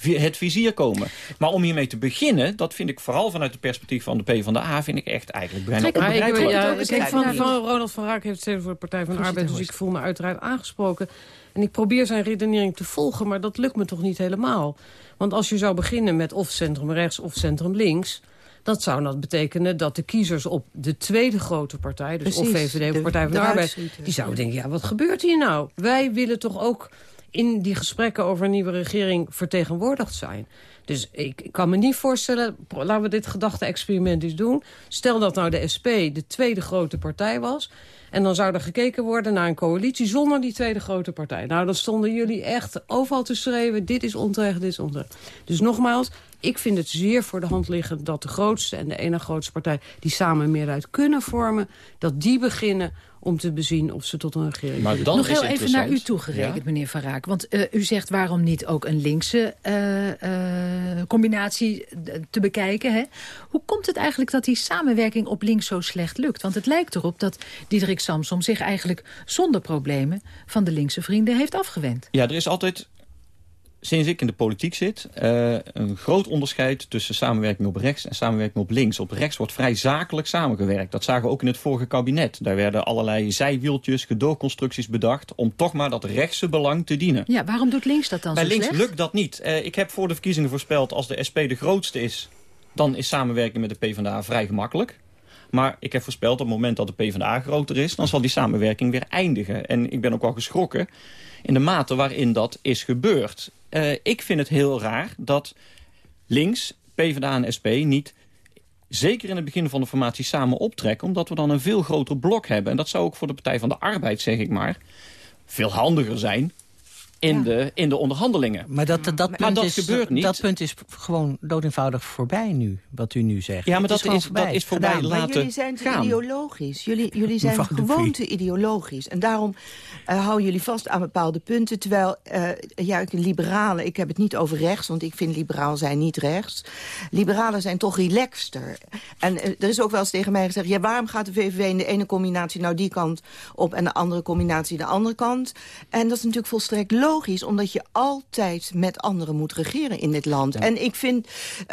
het vizier komen. Maar om hiermee te beginnen, dat vind ik vooral vanuit het perspectief van de PvdA... vind ik echt eigenlijk bijna onbegrijpelijk. Ja, kijk, van, van Ronald van Raak heeft het voor de Partij van de Arbeid... dus ik voel me uiteraard aangesproken. En ik probeer zijn redenering te volgen, maar dat lukt me toch niet helemaal. Want als je zou beginnen met of centrum rechts of centrum links... Dat zou dat betekenen dat de kiezers op de tweede grote partij... dus Precies, of VVD of Partij van de, de Arbeid... die zouden denken, ja, wat gebeurt hier nou? Wij willen toch ook in die gesprekken over een nieuwe regering vertegenwoordigd zijn. Dus ik, kan me niet voorstellen, laten we dit gedachte-experiment eens doen. Stel dat nou de SP de tweede grote partij was... En dan zou er gekeken worden naar een coalitie zonder die tweede grote partij. Nou, dan stonden jullie echt overal te schreeuwen. Dit is onterecht, dit is onterecht. Dus nogmaals, ik vind het zeer voor de hand liggend dat de grootste en de ene grootste partij... die samen een meerderheid kunnen vormen, dat die beginnen om te bezien of ze tot een regering maar dan Nog heel even naar u toegerekend, ja? meneer Van Raak. Want uh, u zegt waarom niet ook een linkse uh, uh, combinatie te bekijken. Hè? Hoe komt het eigenlijk dat die samenwerking op links zo slecht lukt? Want het lijkt erop dat Diederik Samsom zich eigenlijk zonder problemen... van de linkse vrienden heeft afgewend. Ja, er is altijd sinds ik in de politiek zit, uh, een groot onderscheid tussen samenwerking op rechts en samenwerking op links. Op rechts wordt vrij zakelijk samengewerkt. Dat zagen we ook in het vorige kabinet. Daar werden allerlei zijwieltjes, gedoogconstructies bedacht om toch maar dat rechtse belang te dienen. Ja, waarom doet links dat dan Bij zo links slecht? lukt dat niet. Uh, ik heb voor de verkiezingen voorspeld als de SP de grootste is, dan is samenwerking met de PvdA vrij gemakkelijk. Maar ik heb voorspeld op het moment dat de PvdA groter is... dan zal die samenwerking weer eindigen. En ik ben ook wel geschrokken in de mate waarin dat is gebeurd. Uh, ik vind het heel raar dat links, PvdA en SP niet zeker in het begin van de formatie samen optrekken... omdat we dan een veel groter blok hebben. En dat zou ook voor de Partij van de Arbeid, zeg ik maar, veel handiger zijn in, ja. de, in de onderhandelingen. Maar dat, dat, dat, maar punt, dat is, gebeurt niet. dat punt is gewoon doodeenvoudig voorbij nu, wat u nu zegt. Ja, maar dat is, is dat is voorbij Gedaan. laten maar jullie zijn gaan. ideologisch. Jullie, jullie zijn gewoon te ideologisch. En daarom uh, houden jullie vast aan bepaalde punten. Terwijl, uh, ja, liberalen, ik heb het niet over rechts... want ik vind liberaal zijn niet rechts. Liberalen zijn toch relaxter. En uh, er is ook wel eens tegen mij gezegd... ja, waarom gaat de VVV in de ene combinatie nou die kant op... en de andere combinatie de andere kant? En dat is natuurlijk volstrekt logisch... omdat je altijd met anderen moet regeren in dit land. Ja. En ik vind,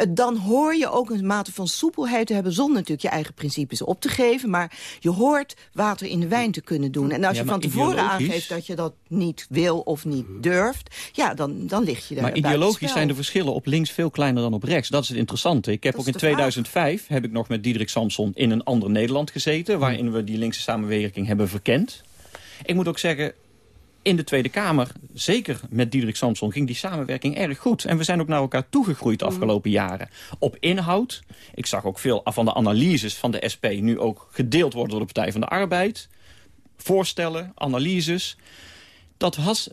dan hoor je ook een mate van soepelheid te hebben... zonder natuurlijk je eigen principes op te geven. Maar je hoort water in de wijn te kunnen doen. En als ja, je van tevoren aangeeft dat je dat niet wil of niet durft... ja, dan, dan lig je daar Maar ideologisch zijn de verschillen op links veel kleiner dan op rechts. Dat is het interessante. Ik heb dat ook in 2005 vraag. heb ik nog met Diederik Samson in een ander Nederland gezeten... waarin we die linkse samenwerking hebben verkend. Ik moet ook zeggen, in de Tweede Kamer, zeker met Diederik Samson, ging die samenwerking erg goed. En we zijn ook naar elkaar toegegroeid de afgelopen jaren. Op inhoud, ik zag ook veel van de analyses van de SP nu ook gedeeld worden door de Partij van de Arbeid. Voorstellen, analyses. Dat was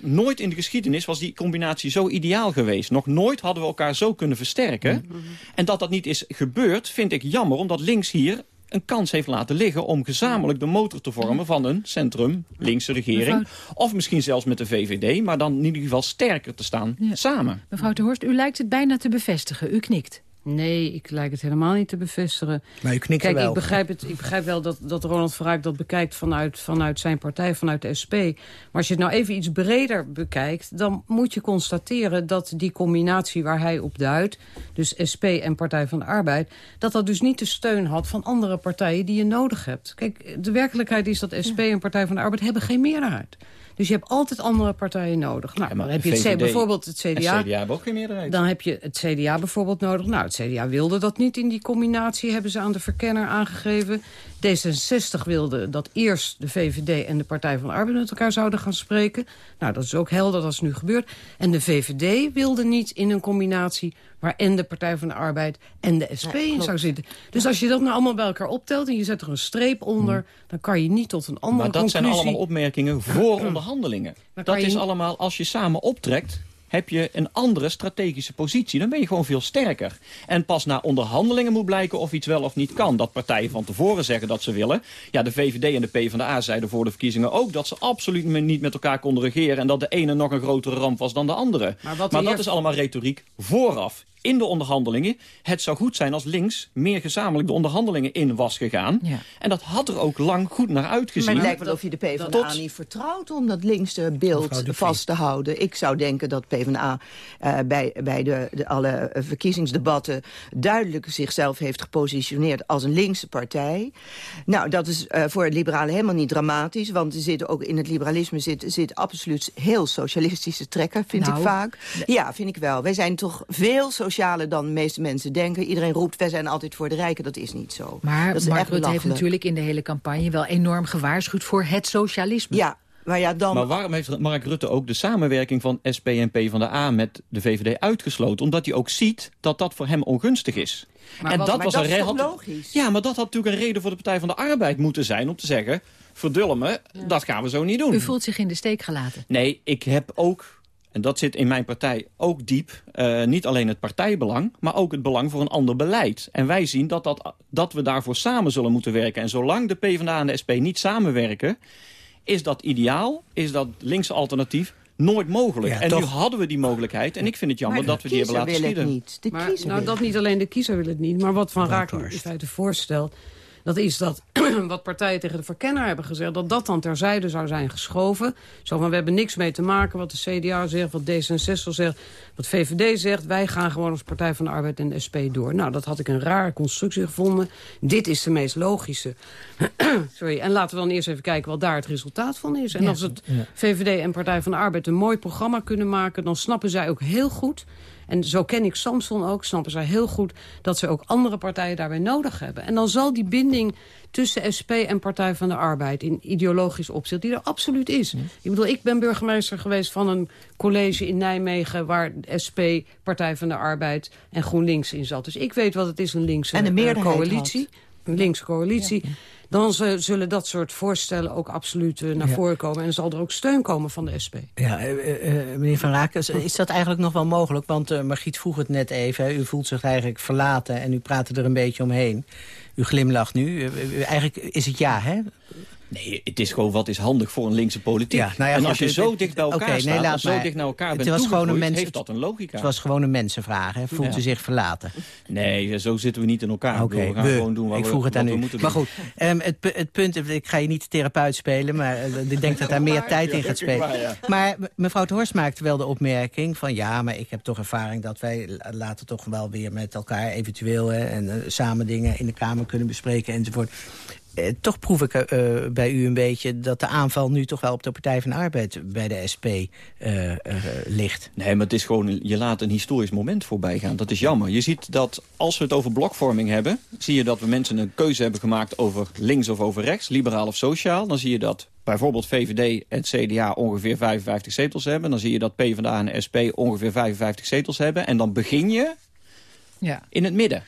nooit in de geschiedenis was die combinatie zo ideaal geweest. Nog nooit hadden we elkaar zo kunnen versterken. Mm -hmm. En dat dat niet is gebeurd, vind ik jammer, omdat links hier een kans heeft laten liggen om gezamenlijk de motor te vormen van een centrum, linkse regering. Mevrouw... Of misschien zelfs met de VVD, maar dan in ieder geval sterker te staan ja. samen. Mevrouw de Horst, u lijkt het bijna te bevestigen. U knikt. Nee, ik lijk het helemaal niet te bevestigen. Maar u knikt Kijk, wel. ik begrijp, het, ik begrijp wel dat, dat Ronald Verraak dat bekijkt vanuit, vanuit zijn partij, vanuit de SP. Maar als je het nou even iets breder bekijkt... dan moet je constateren dat die combinatie waar hij op duidt... dus SP en Partij van de Arbeid... dat dat dus niet de steun had van andere partijen die je nodig hebt. Kijk, de werkelijkheid is dat SP en Partij van de Arbeid hebben geen meerderheid. Dus je hebt altijd andere partijen nodig. Nou, dan heb je het, bijvoorbeeld het CDA. En CDA hebben ook geen meerderheid. Dan heb je het CDA bijvoorbeeld nodig. Nou, het CDA wilde dat niet in die combinatie, hebben ze aan de verkenner aangegeven. D66 wilde dat eerst de VVD en de Partij van de Arbeid met elkaar zouden gaan spreken. Nou, dat is ook helder, dat is nu gebeurd. En de VVD wilde niet in een combinatie waar en de Partij van de Arbeid en de SP in zou zitten. Dus als je dat nou allemaal bij elkaar optelt en je zet er een streep onder... dan kan je niet tot een andere Maar dat conclusie... zijn allemaal opmerkingen voor onderhandelingen. Dat je is allemaal, als je samen optrekt, heb je een andere strategische positie. Dan ben je gewoon veel sterker. En pas na onderhandelingen moet blijken of iets wel of niet kan. Dat partijen van tevoren zeggen dat ze willen. Ja, de VVD en de PvdA zeiden voor de verkiezingen ook... dat ze absoluut niet met elkaar konden regeren... en dat de ene nog een grotere ramp was dan de andere. Maar dat heer- is allemaal retoriek vooraf. In de onderhandelingen. Het zou goed zijn als links meer gezamenlijk de onderhandelingen in was gegaan. Ja. En dat had er ook lang goed naar uitgezien. Maar het lijkt wel of je de PvdA Tot- niet vertrouwt om dat linkse beeld vast te houden. Ik zou denken dat PvdA eh, bij, bij de, de, alle verkiezingsdebatten duidelijk zichzelf heeft gepositioneerd als een linkse partij. Nou, dat is eh, voor het liberalen helemaal niet dramatisch, want er zitten ook in het liberalisme zit, zit absoluut heel socialistische trekken, vind Nou, ik vaak. Ja, vind ik wel. Wij zijn toch veel socialer dan de meeste mensen denken. Iedereen roept, wij zijn altijd voor de rijken. Dat is niet zo. Maar dat is Mark Rutte heeft natuurlijk in de hele campagne... wel enorm gewaarschuwd voor het socialisme. Ja, maar ja, dan... Maar waarom heeft Mark Rutte ook de samenwerking van SP en PvdA met de VVD uitgesloten? Omdat hij ook ziet dat dat voor hem ongunstig is. Maar en wat- dat maar was dat een is logisch? Ja, maar dat had natuurlijk een reden voor de Partij van de Arbeid moeten zijn om te zeggen: verdullen me, dat gaan we zo niet doen. U voelt zich in de steek gelaten. Nee, ik heb ook, en dat zit in mijn partij ook diep... eh, niet alleen het partijbelang, maar ook het belang voor een ander beleid. En wij zien dat, dat, dat we daarvoor samen zullen moeten werken. En zolang de PvdA en de SP niet samenwerken... is dat ideaal, is dat linkse alternatief nooit mogelijk. Ja, en nu toch. hadden we die mogelijkheid. En ik vind het jammer dat we die hebben laten schieten. maar, nou, dat niet alleen de kiezer wil het niet. Maar wat Van Raak in feite voorstelt... dat is dat wat partijen tegen de verkenner hebben gezegd... dat dat dan terzijde zou zijn geschoven. Zo van, we hebben niks mee te maken wat de CDA zegt... wat D66 zegt, wat VVD zegt. Wij gaan gewoon als Partij van de Arbeid en de SP door. Nou, dat had ik een rare constructie gevonden. Dit is de meest logische. Sorry, en laten we dan eerst even kijken wat daar het resultaat van is. En Ja. als het. VVD en Partij van de Arbeid een mooi programma kunnen maken... dan snappen zij ook heel goed... en zo ken ik Samson ook, snappen zij heel goed... dat ze ook andere partijen daarbij nodig hebben. En dan zal die binding tussen SP en Partij van de Arbeid... in ideologisch opzicht, die er absoluut is. Ik bedoel, ik ben burgemeester geweest van een college in Nijmegen... waar SP, Partij van de Arbeid en GroenLinks in zat. Dus ik weet wat het is, een linkse En de eh, meerderheid coalitie. Een linkse coalitie. Dan zullen dat soort voorstellen ook absoluut eh, naar Ja. voren komen. En zal er ook steun komen van de SP. Ja, eh, eh, meneer Van Raak, is, dat eigenlijk nog wel mogelijk? Want Margriet vroeg het net even. U voelt zich eigenlijk verlaten en u praatte er een beetje omheen. U glimlacht nu. Eigenlijk is het ja, hè? Nee, het is gewoon wat is handig voor een linkse politiek. Ja, nou ja, en als je het- zo dicht bij elkaar nee, staat, laat en zo maar. dicht naar elkaar Het bent was gewoon een toegegroeid, mens- heeft dat een logica. Het was gewoon een mensenvraag, hè? Voelt Ja. u zich verlaten? Nee, zo zitten we niet in elkaar. Bedoel, we gaan we- gewoon doen wat ik we, vroeg het wat aan u. Maar goed, ehm, het, het punt, ik ga je niet de therapeut spelen, maar eh, ik denk dat daar meer tijd in gaat spelen. Maar me- mevrouw de Horst maakt wel de opmerking van ja, maar ik heb toch ervaring dat wij la- later toch wel weer met elkaar eventueel hè, en eh, samen dingen in de Kamer kunnen bespreken enzovoort. Eh, toch proef ik eh, bij u een beetje dat de aanval nu toch wel op de Partij van de Arbeid bij de SP eh, eh, ligt. Nee, maar het is gewoon, je laat een historisch moment voorbij gaan. Dat is jammer. Je ziet dat als we het over blokvorming hebben... zie je dat we mensen een keuze hebben gemaakt over links of over rechts, liberaal of sociaal. Dan zie je dat bijvoorbeeld VVD en CDA ongeveer 55 zetels hebben. Dan zie je dat PvdA en SP ongeveer 55 zetels hebben. En dan begin je Ja. in het midden.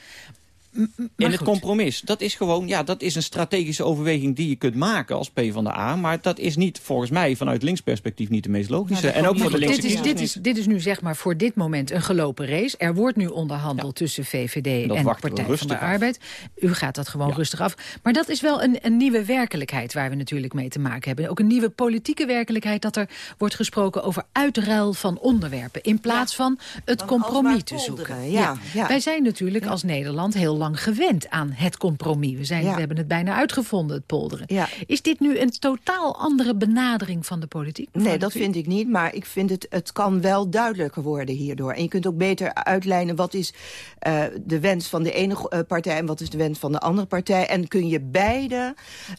In het compromis. Dat is gewoon, ja, dat is een strategische overweging die je kunt maken als P van de A. Maar dat is niet, volgens mij, vanuit linksperspectief niet de meest logische. en ook voor de linkse dit is, dit, is, dit is nu zeg maar voor dit moment een gelopen race. Er wordt nu onderhandeld tussen VVD en, Partij van de Arbeid. U gaat dat gewoon rustig af. Maar dat is wel een, een nieuwe werkelijkheid waar we natuurlijk mee te maken hebben. Ook een nieuwe politieke werkelijkheid dat er wordt gesproken over uitruil van onderwerpen. In plaats van het compromis te zoeken. Ja, Wij zijn natuurlijk als Nederland heel lang gewend aan het compromis. We, zijn, we hebben het bijna uitgevonden, het polderen. Is dit nu een totaal andere benadering van de politiek? Nee, dat vind ik niet. Maar ik vind het, het kan wel duidelijker worden hierdoor. En je kunt ook beter uitlijnen wat is uh, de wens van de ene uh, partij... en wat is de wens van de andere partij. En kun je beide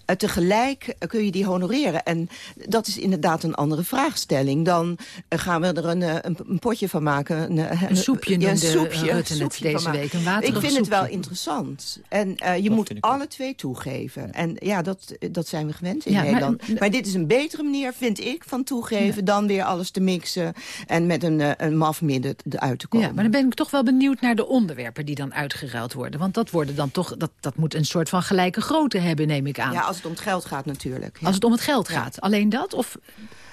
uh, tegelijk kun je die honoreren. En dat is inderdaad een andere vraagstelling. Dan gaan we er een, een, een potje van maken. Een, een soepje ja, een soepje, net deze week. Een ik vind soepje. het wel interessant. En je moet alle twee toegeven. En ja, dat, dat zijn we gewend in ja, Nederland. Maar, maar, dit is een betere manier, vind ik, van toegeven... dan weer alles te mixen en met een, een maf midden uit te komen. Ja, maar dan ben ik toch wel benieuwd naar de onderwerpen die dan uitgeruild worden. Want dat worden dan toch, dat, dat moet een soort van gelijke grootte hebben, neem ik aan. Ja, als het om het geld gaat natuurlijk. Ja. Als het om het geld gaat. Alleen dat? Of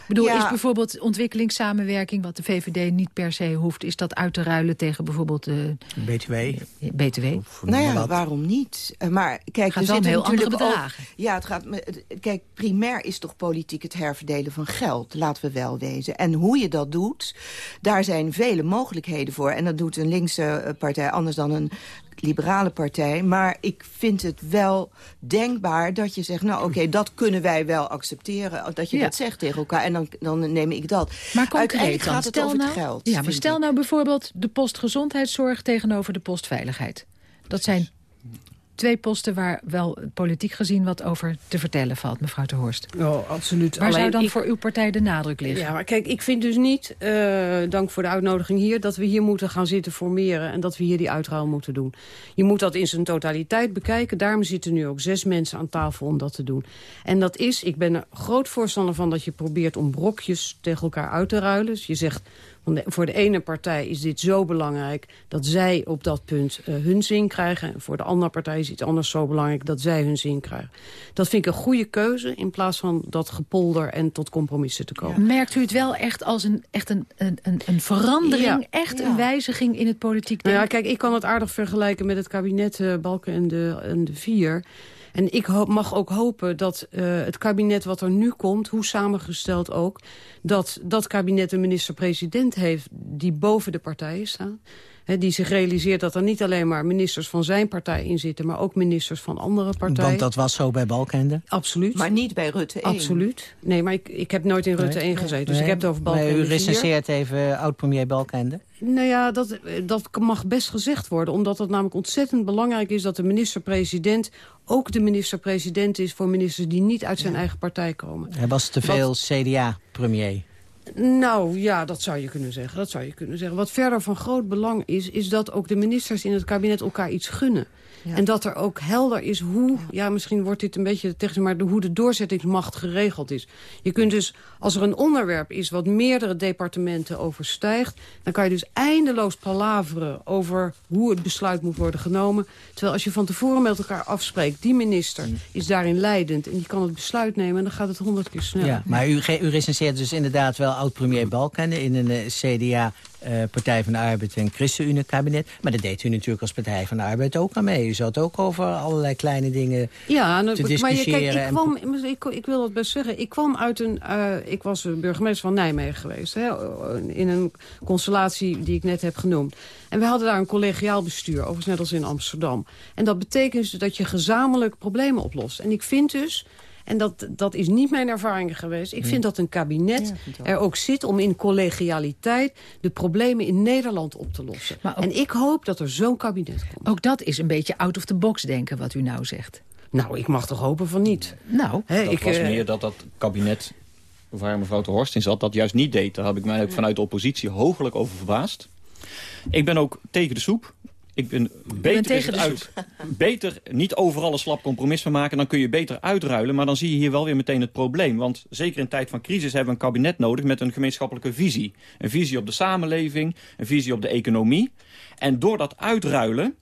bedoel, is bijvoorbeeld ontwikkelingssamenwerking... wat de VVD niet per se hoeft... is dat uit te ruilen tegen bijvoorbeeld... Uh, BTW? BTW? Nou ja, waarom niet? Eh, maar kijk, gaat er zitten heel andere bedragen. Ook, ja, het gaat... Kijk, primair is toch politiek het herverdelen van geld. Laten we wel wezen. En hoe je dat doet, daar zijn vele mogelijkheden voor. En dat doet een linkse eh, partij anders dan een liberale partij. Maar ik vind het wel denkbaar dat je zegt... nou oké, dat kunnen wij wel accepteren. Dat je dat zegt tegen elkaar. En dan, dan neem ik dat. Maar concreet gaat het over nou, het geld. Ja, maar stel nou bijvoorbeeld de postgezondheidszorg... tegenover de postveiligheid. Dat zijn twee posten waar wel politiek gezien wat over te vertellen valt, mevrouw de Horst. Oh, absoluut. Waar zou dan voor uw partij de nadruk liggen? Ja, maar kijk, ik vind dus niet, uh, dank voor de uitnodiging hier... dat we hier moeten gaan zitten formeren en dat we hier die uitruil moeten doen. Je moet dat in zijn totaliteit bekijken. Daarom zitten nu ook zes mensen aan tafel om dat te doen. En dat is, ik ben er groot voorstander van dat je probeert om brokjes tegen elkaar uit te ruilen. Dus je zegt want voor de ene partij is dit zo belangrijk dat zij op dat punt uh, hun zin krijgen. En voor de andere partij is iets anders zo belangrijk dat zij hun zin krijgen. Dat vind ik een goede keuze in plaats van dat gepolder en tot compromissen te komen. Merkt u het wel echt als een, echt een, een, een verandering, echt een wijziging in het politiek denken? Nou ja, kijk, ik kan het aardig vergelijken met het kabinet uh, Balken en de, en de Vier... En ik mag ook hopen dat uh, het kabinet wat er nu komt, hoe samengesteld ook... dat dat kabinet een minister-president heeft die boven de partijen die zich realiseert dat er niet alleen maar ministers van zijn partij in zitten... maar ook ministers van andere partijen. Want dat was zo bij Balkende? Absoluut. Maar niet bij Rutte 1? Absoluut. Nee, maar ik, ik heb nooit in Rutte 1 gezeten, dus ik heb het over Balkende U recenseert even oud-premier Balkende. Nou ja, dat, dat mag best gezegd worden. Omdat het namelijk ontzettend belangrijk is dat de minister-president... ook de minister-president is voor ministers die niet uit zijn eigen partij komen. Hij was te veel CDA-premier. Nou ja, dat zou je kunnen zeggen. Dat zou je kunnen zeggen. Wat verder van groot belang is, is dat ook de ministers in het kabinet elkaar iets gunnen. En dat er ook helder is hoe, ja. misschien wordt dit een beetje technisch... maar de, hoe de doorzettingsmacht geregeld is. Je kunt dus, als er een onderwerp is wat meerdere departementen overstijgt... dan kan je dus eindeloos palaveren over hoe het besluit moet worden genomen. Terwijl als je van tevoren met elkaar afspreekt... die minister is daarin leidend en die kan het besluit nemen... en dan gaat het honderd keer sneller. Ja, maar u, u recenseert dus inderdaad wel oud-premier Balken in een uh, eh, CDA uh, Partij van de Arbeid en ChristenUnie-kabinet. Maar dat deed u natuurlijk als Partij van de Arbeid ook aan mee. U zat ook over allerlei kleine dingen ja, nou, te discussiëren. Maar je, kijk, ik, kwam, ik, ik, wil dat best zeggen. Ik kwam uit een... Uh, ik was burgemeester van Nijmegen geweest. Hè, in een constellatie die ik net heb genoemd. En we hadden daar een collegiaal bestuur, overigens net als in Amsterdam. En dat betekent dus dat je gezamenlijk problemen oplost. En ik vind dus en dat, dat is niet mijn ervaring geweest. Ik vind dat een kabinet er ook zit om in collegialiteit... de problemen in Nederland op te lossen. en ik hoop dat er zo'n kabinet komt. Ook dat is een beetje out of the box denken wat u nou zegt. Nou, ik mag toch hopen van niet. Nou, He, dat ik, was uh, meer dat dat kabinet waar mevrouw de Horst in zat... dat juist niet deed. Daar heb ik mij ook vanuit de oppositie hoogelijk over verbaasd. Ik ben ook tegen de soep. Ik ben beter, uit, beter niet overal een slap compromis van maken. Dan kun je beter uitruilen. Maar dan zie je hier wel weer meteen het probleem. Want zeker in tijd van crisis hebben we een kabinet nodig met een gemeenschappelijke visie. Een visie op de samenleving, een visie op de economie. En door dat uitruilen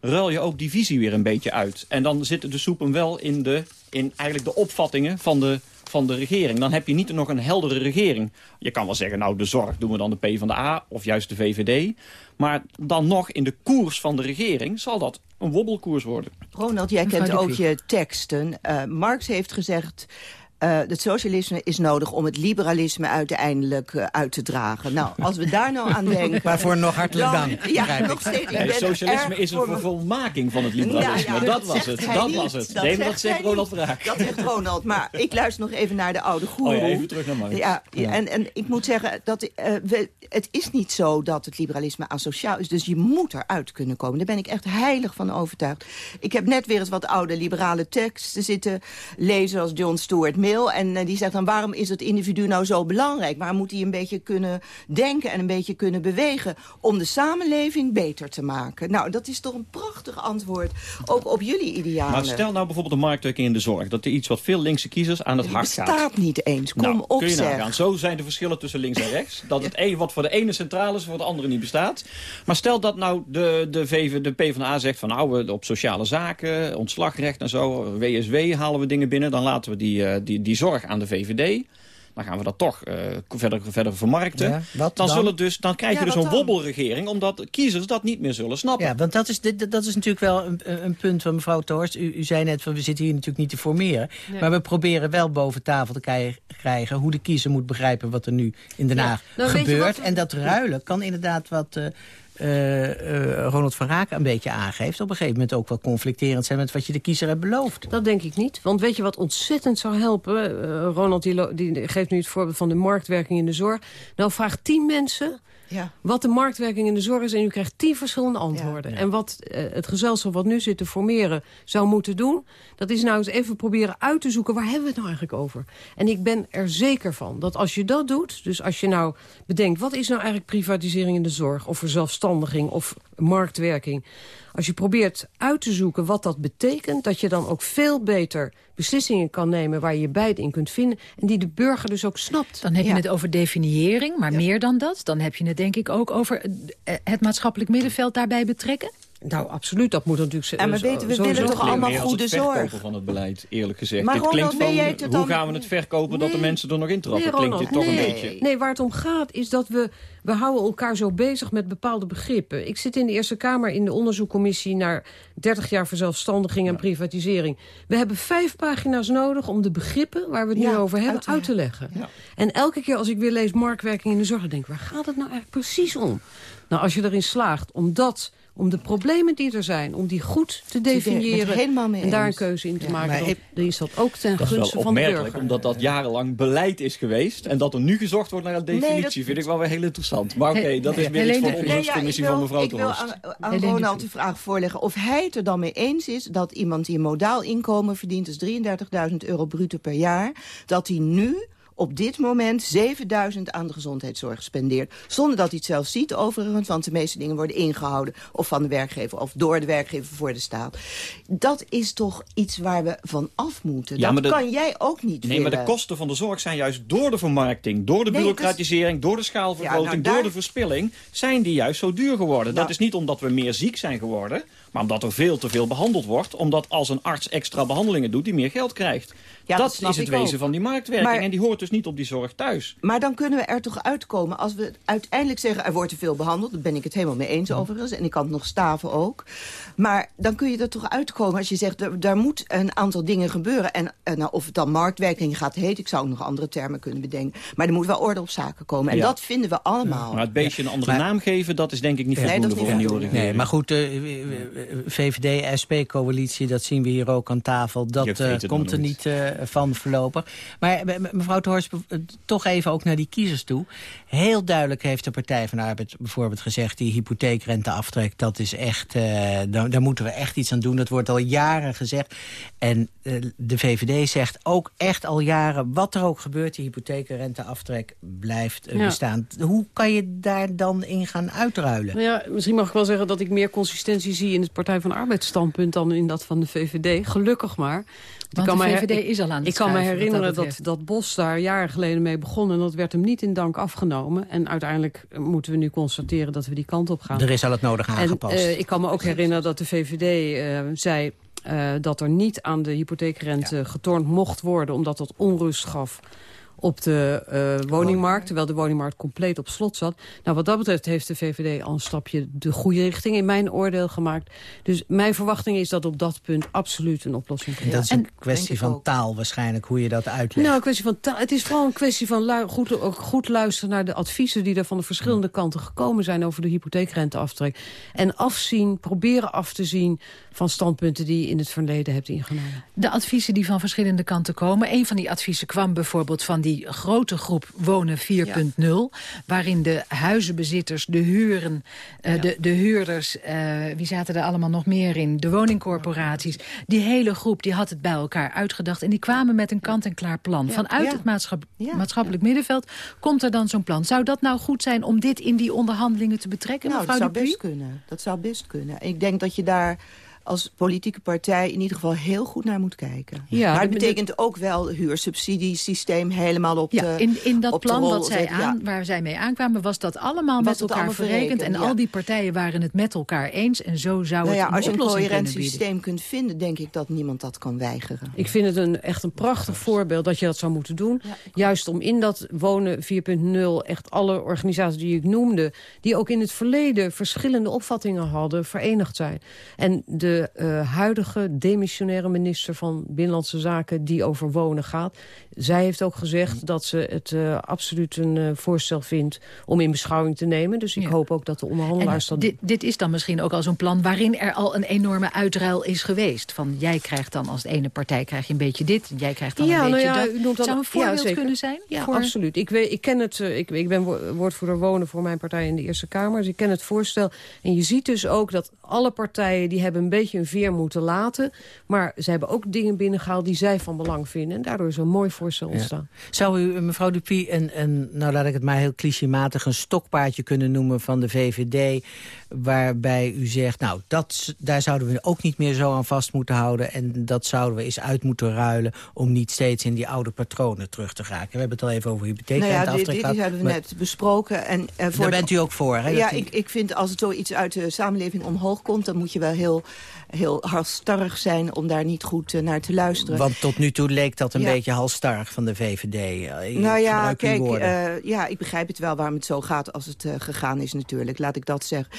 ruil je ook die visie weer een beetje uit. En dan zit de soep hem wel in, de, in eigenlijk de opvattingen van de, van de regering. Dan heb je niet nog een heldere regering. Je kan wel zeggen, nou de zorg doen we dan de P van de A of juist de VVD. Maar dan nog in de koers van de regering zal dat een wobbelkoers worden. Ronald, jij kent ook je teksten. Uh, Marx heeft gezegd... Uh, het socialisme is nodig om het liberalisme uiteindelijk uh, uit te dragen. Nou, als we daar nou aan denken... Waarvoor nog hartelijk dan, dank. Ja, nog steeds. Nee, socialisme is een vervolmaking van het liberalisme. Ja, ja, dat, was het. Dat was het. Dat nee, dat zegt Ronald Vraag. Dat zegt Ronald. Maar ik luister nog even naar de oude goeroe. Oh ja, even terug naar Marx. Ja, En, en ik moet zeggen, dat, uh, we, het is niet zo dat het liberalisme asociaal is. Dus je moet eruit kunnen komen. Daar ben ik echt heilig van overtuigd. Ik heb net weer eens wat oude liberale teksten zitten lezen... als John Stuart Mill en uh, die zegt dan, waarom is het individu nou zo belangrijk? Waarom moet hij een beetje kunnen denken en een beetje kunnen bewegen... om de samenleving beter te maken? Nou, dat is toch een prachtig antwoord, ook op jullie idealen. Maar stel nou bijvoorbeeld de marktwerking in de zorg. Dat er iets wat veel linkse kiezers aan het hart gaat. Het bestaat niet eens, kom nou, op kun je zeg. nagaan. Zo zijn de verschillen tussen links en rechts. Dat het een wat voor de ene centraal is, voor de andere niet bestaat. Maar stel dat nou de, de, VV, de PvdA zegt van... nou, op sociale zaken, ontslagrecht en zo... WSW halen we dingen binnen, dan laten we die, uh, die, die zorg aan de VVD. Dan gaan we dat toch uh, verder, verder vermarkten. Ja, dan, dan? Zullen dus, dan krijg je Ja, dus wat een dan? wobbelregering... omdat kiezers dat niet meer zullen snappen. Ja, want dat is, dit, dat is natuurlijk wel een, een punt van mevrouw Toorst. U, u zei net, van, we zitten hier natuurlijk niet te formeren. Nee. Maar we proberen wel boven tafel te krijgen- hoe de kiezer moet begrijpen wat er nu in Den Ja, Haag nou, je gebeurt. wat- En dat ruilen kan inderdaad wat... eh, eh, eh, Ronald van Raken een beetje aangeeft... op een gegeven moment ook wel conflicterend zijn... met wat je de kiezer hebt beloofd. Dat denk ik niet. Want weet je wat ontzettend zou helpen? Eh, Ronald die, die geeft nu het voorbeeld van de marktwerking in de zorg. Nou, vraag tien mensen Ja. wat de marktwerking in de zorg is... en u krijgt tien verschillende antwoorden. En wat eh, het gezelschap wat nu zit te formeren zou moeten doen... dat is nou eens even proberen uit te zoeken... waar hebben we het nou eigenlijk over? En ik ben er zeker van dat als je dat doet... dus als je nou bedenkt... wat is nou eigenlijk privatisering in de zorg... of verzelfstandiging of marktwerking... als je probeert uit te zoeken wat dat betekent... dat je dan ook veel beter beslissingen kan nemen... waar je je beide in kunt vinden... en die de burger dus ook snapt. Dan heb je Ja. het over definiëring, maar meer dan dat. Dan heb je het denk ik ook over het maatschappelijk middenveld daarbij betrekken. Nou, absoluut. Dat moet natuurlijk... zo- Ja, maar weten we willen toch allemaal goede het zorg? verkopen van het beleid, eerlijk gezegd. Maar Dit Ronald, klinkt van, het hoe dan- gaan we het verkopen dat de mensen er nog intrappen? Nee, klinkt dit toch nee. een beetje. Nee, waar het om gaat is dat we... we houden elkaar zo bezig met bepaalde begrippen. Ik zit in de Eerste Kamer in de onderzoekcommissie... naar 30 jaar verzelfstandiging en privatisering. We hebben vijf pagina's nodig om de begrippen... waar we het Ja, nu over hebben, uit uit te te, leggen. En elke keer als ik weer lees marktwerking in de zorg... dan denk ik, waar gaat het nou eigenlijk precies om? Nou, als je erin slaagt om dat... om de problemen die er zijn, om die goed te ik definiëren... helemaal mee en daar een keuze in te Ja, maken... maar dan, ik- dan is dat ook ten Dat gunste van de opmerkelijk, burger. omdat dat jarenlang beleid is geweest... en dat er nu gezocht wordt naar een definitie, dat- vind ik wel weer heel interessant. Maar oké, dat is weer iets voor de Nee, onderzoekscommissie ik van mevrouw Ik de wil aan, aan Helene Ronald de de vraag voorleggen of hij het er dan mee eens is... dat iemand die een modaal inkomen verdient, dus 33.000 euro bruto per jaar... dat hij nu op dit moment 7000 aan de gezondheidszorg spendeert. Zonder dat hij het zelf ziet overigens, want de meeste dingen worden ingehouden... of van de werkgever of door de werkgever voor de staat. Dat is toch iets waar we van af moeten. Ja, dat de- kan jij ook niet Nee, maar de kosten van de zorg zijn juist door de vermarkting... door de Nee, bureaucratisering, door de schaalvergroting... Ja, nou, daar- door de verspilling, zijn die juist zo duur geworden. Nou. Dat is niet omdat we meer ziek zijn geworden... maar omdat er veel te veel behandeld wordt. Omdat als een arts extra behandelingen doet, die meer geld krijgt. Ja, dat is het wezen ook. van die marktwerking. Maar- En die hoort dus niet op die zorg thuis. Maar dan kunnen we er toch uitkomen als we uiteindelijk zeggen... er wordt te veel behandeld, daar ben ik het helemaal mee eens overigens. En ik kan het nog staven ook. Maar dan kun je er toch uitkomen als je zegt... er, daar moet een aantal dingen gebeuren. En eh, nou, of het dan marktwerking gaat heten... ik zou ook nog andere termen kunnen bedenken. Maar er moet wel orde op zaken komen. En Ja. dat vinden we allemaal. Maar het beestje een andere Maar- naam geven, dat is denk ik niet Nee, voldoende dat is voor een niet nieuwe voldoende. regering. Nee, maar goed, de VVD-SP-coalitie, dat zien we hier ook aan tafel. Dat eh, komt er niet. eh, van voorlopig. Maar me- me- mevrouw Thorst, eh, toch even ook naar die kiezers toe. Heel duidelijk heeft de Partij van de Arbeid bijvoorbeeld gezegd... die hypotheekrenteaftrek, dat is echt, eh, daar, daar moeten we echt iets aan doen. Dat wordt al jaren gezegd. En eh, de VVD zegt ook echt al jaren... wat er ook gebeurt, die hypotheekrenteaftrek blijft eh, Ja. bestaan. Hoe kan je daar dan in gaan uitruilen? Ja, misschien mag ik wel zeggen dat ik meer consistentie zie in het Partij van de Arbeid standpunt dan in dat van de VVD. Gelukkig maar. Want kan de VVD is al aan het Ik kan me herinneren dat dat, Bos daar jaren geleden mee begon... en dat werd hem niet in dank afgenomen. En uiteindelijk eh, moeten we nu constateren dat we die kant op gaan. Er is al het nodige aangepast. En, eh, ik kan me ook herinneren dat de VVD eh, zei... eh, dat er niet aan de hypotheekrente getornd mocht worden... omdat dat onrust gaf op de eh, woningmarkt... terwijl de woningmarkt compleet op slot zat. Nou, wat dat betreft heeft de VVD al een stapje de goede richting... in mijn oordeel gemaakt. Dus mijn verwachting is dat op dat punt absoluut een oplossing komt. dat is een kwestie van taal waarschijnlijk, hoe je dat uitlegt. Nou, een kwestie van taal. Het is vooral een kwestie van lu- goed, ook goed luisteren naar de adviezen die er van de verschillende kanten gekomen zijn over de hypotheekrenteaftrek. En afzien, proberen af te zien van standpunten die je in het verleden hebt ingenomen. De adviezen die van verschillende kanten komen. Een van die adviezen kwam bijvoorbeeld van die grote groep Wonen 4.0... waarin de huizenbezitters, de huren, eh, de, de huurders... eh, wie zaten er allemaal nog meer in? De woningcorporaties. Die hele groep die had het bij elkaar uitgedacht... en die kwamen met een kant-en-klaar plan. Ja. Vanuit het maatschap- maatschappelijk middenveld komt er dan zo'n plan. Zou dat nou goed zijn om dit in die onderhandelingen te betrekken, Nou, dat zou best kunnen. Dat zou best kunnen. Ik denk dat je daar als politieke partij in ieder geval heel goed naar moet kijken. Ja, maar het betekent ook wel huursubsidiesysteem helemaal op Ja, de in, in dat plan wat zij. Ja. aan, waar zij mee aankwamen... was dat allemaal Was met elkaar allemaal verrekend. En verrekend, ja. al die partijen waren het met elkaar eens. En zo zou Nou ja, het een als je een coherent systeem kunt vinden, denk ik dat niemand dat kan weigeren. Ik vind het een, echt een prachtig voorbeeld dat je dat zou moeten doen. Juist om in dat Wonen 4.0 echt alle organisaties die ik noemde... die ook in het verleden verschillende opvattingen hadden, verenigd zijn. En de eh, huidige demissionaire minister van Binnenlandse Zaken... die over wonen gaat, zij heeft ook gezegd... dat ze het eh, absoluut een eh, voorstel vindt om in beschouwing te nemen. Dus ik hoop ook dat de onderhandelaars dat dit, dit is dan misschien ook al zo'n plan waarin er al een enorme uitruil is geweest. Van jij krijgt dan als de ene partij krijg je een beetje dit, jij krijgt dan ja, een beetje nou ja, dat. noemt dan, Zou een voorbeeld kunnen zijn? Ja, voor- absoluut. Ik, weet, ik ken het. Ik, ik ben wo- woordvoerder wonen voor mijn partij in de Eerste Kamer. Dus ik ken het voorstel. En je ziet dus ook dat alle partijen die hebben een beetje een veer moeten laten. Maar ze hebben ook dingen binnengehaald die zij van belang vinden. En daardoor is er een mooi voorstel ontstaan. Zou u, mevrouw Dupy, een, een, nou laat ik het maar heel clichématig... een stokpaardje kunnen noemen van de VVD... waarbij u zegt, nou, dat, daar zouden we ook niet meer zo aan vast moeten houden... en dat zouden we eens uit moeten ruilen... om niet steeds in die oude patronen terug te raken. We hebben het al even over Nou ja, dit, hebben we maar- net besproken. En, eh, voor Daar bent u ook voor, hè? Ja, die- ik, ik vind als het zoiets uit de samenleving omhoog komt... dan moet je wel heel, heel halstarrig zijn om daar niet goed eh, naar te luisteren. Want tot nu toe leek dat een Ja. beetje halstarrig van de VVD. eh, ik nou ja, kijk, eh, ja, ik begrijp het wel waarom het zo gaat als het gegaan is natuurlijk. Laat ik dat zeggen.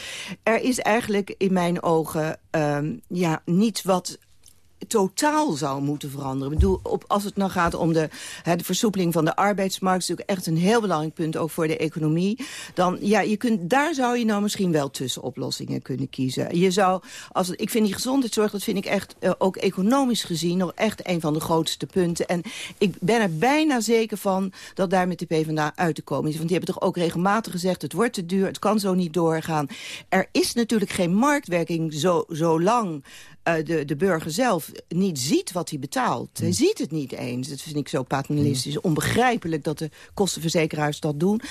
Er is eigenlijk in mijn ogen ehm, ja, niets wat totaal zou moeten veranderen. Ik bedoel, op, als het nou gaat om de, hè, de versoepeling van de arbeidsmarkt... is natuurlijk echt een heel belangrijk punt, ook voor de economie. Dan, ja, je kunt, daar zou je nou misschien wel tussen oplossingen kunnen kiezen. Je zou, als ik vind die gezondheidszorg, dat vind ik echt, eh, ook economisch gezien... nog echt een van de grootste punten. En ik ben er bijna zeker van dat daar met de PvdA uit te komen is. Want die hebben toch ook regelmatig gezegd, het wordt te duur, het kan zo niet doorgaan. Er is natuurlijk geen marktwerking zo, zo eh, de, de burger zelf niet ziet wat hij betaalt. Hij ziet het niet eens. Dat vind ik zo paternalistisch. Onbegrijpelijk dat de kostenverzekeraars dat doen.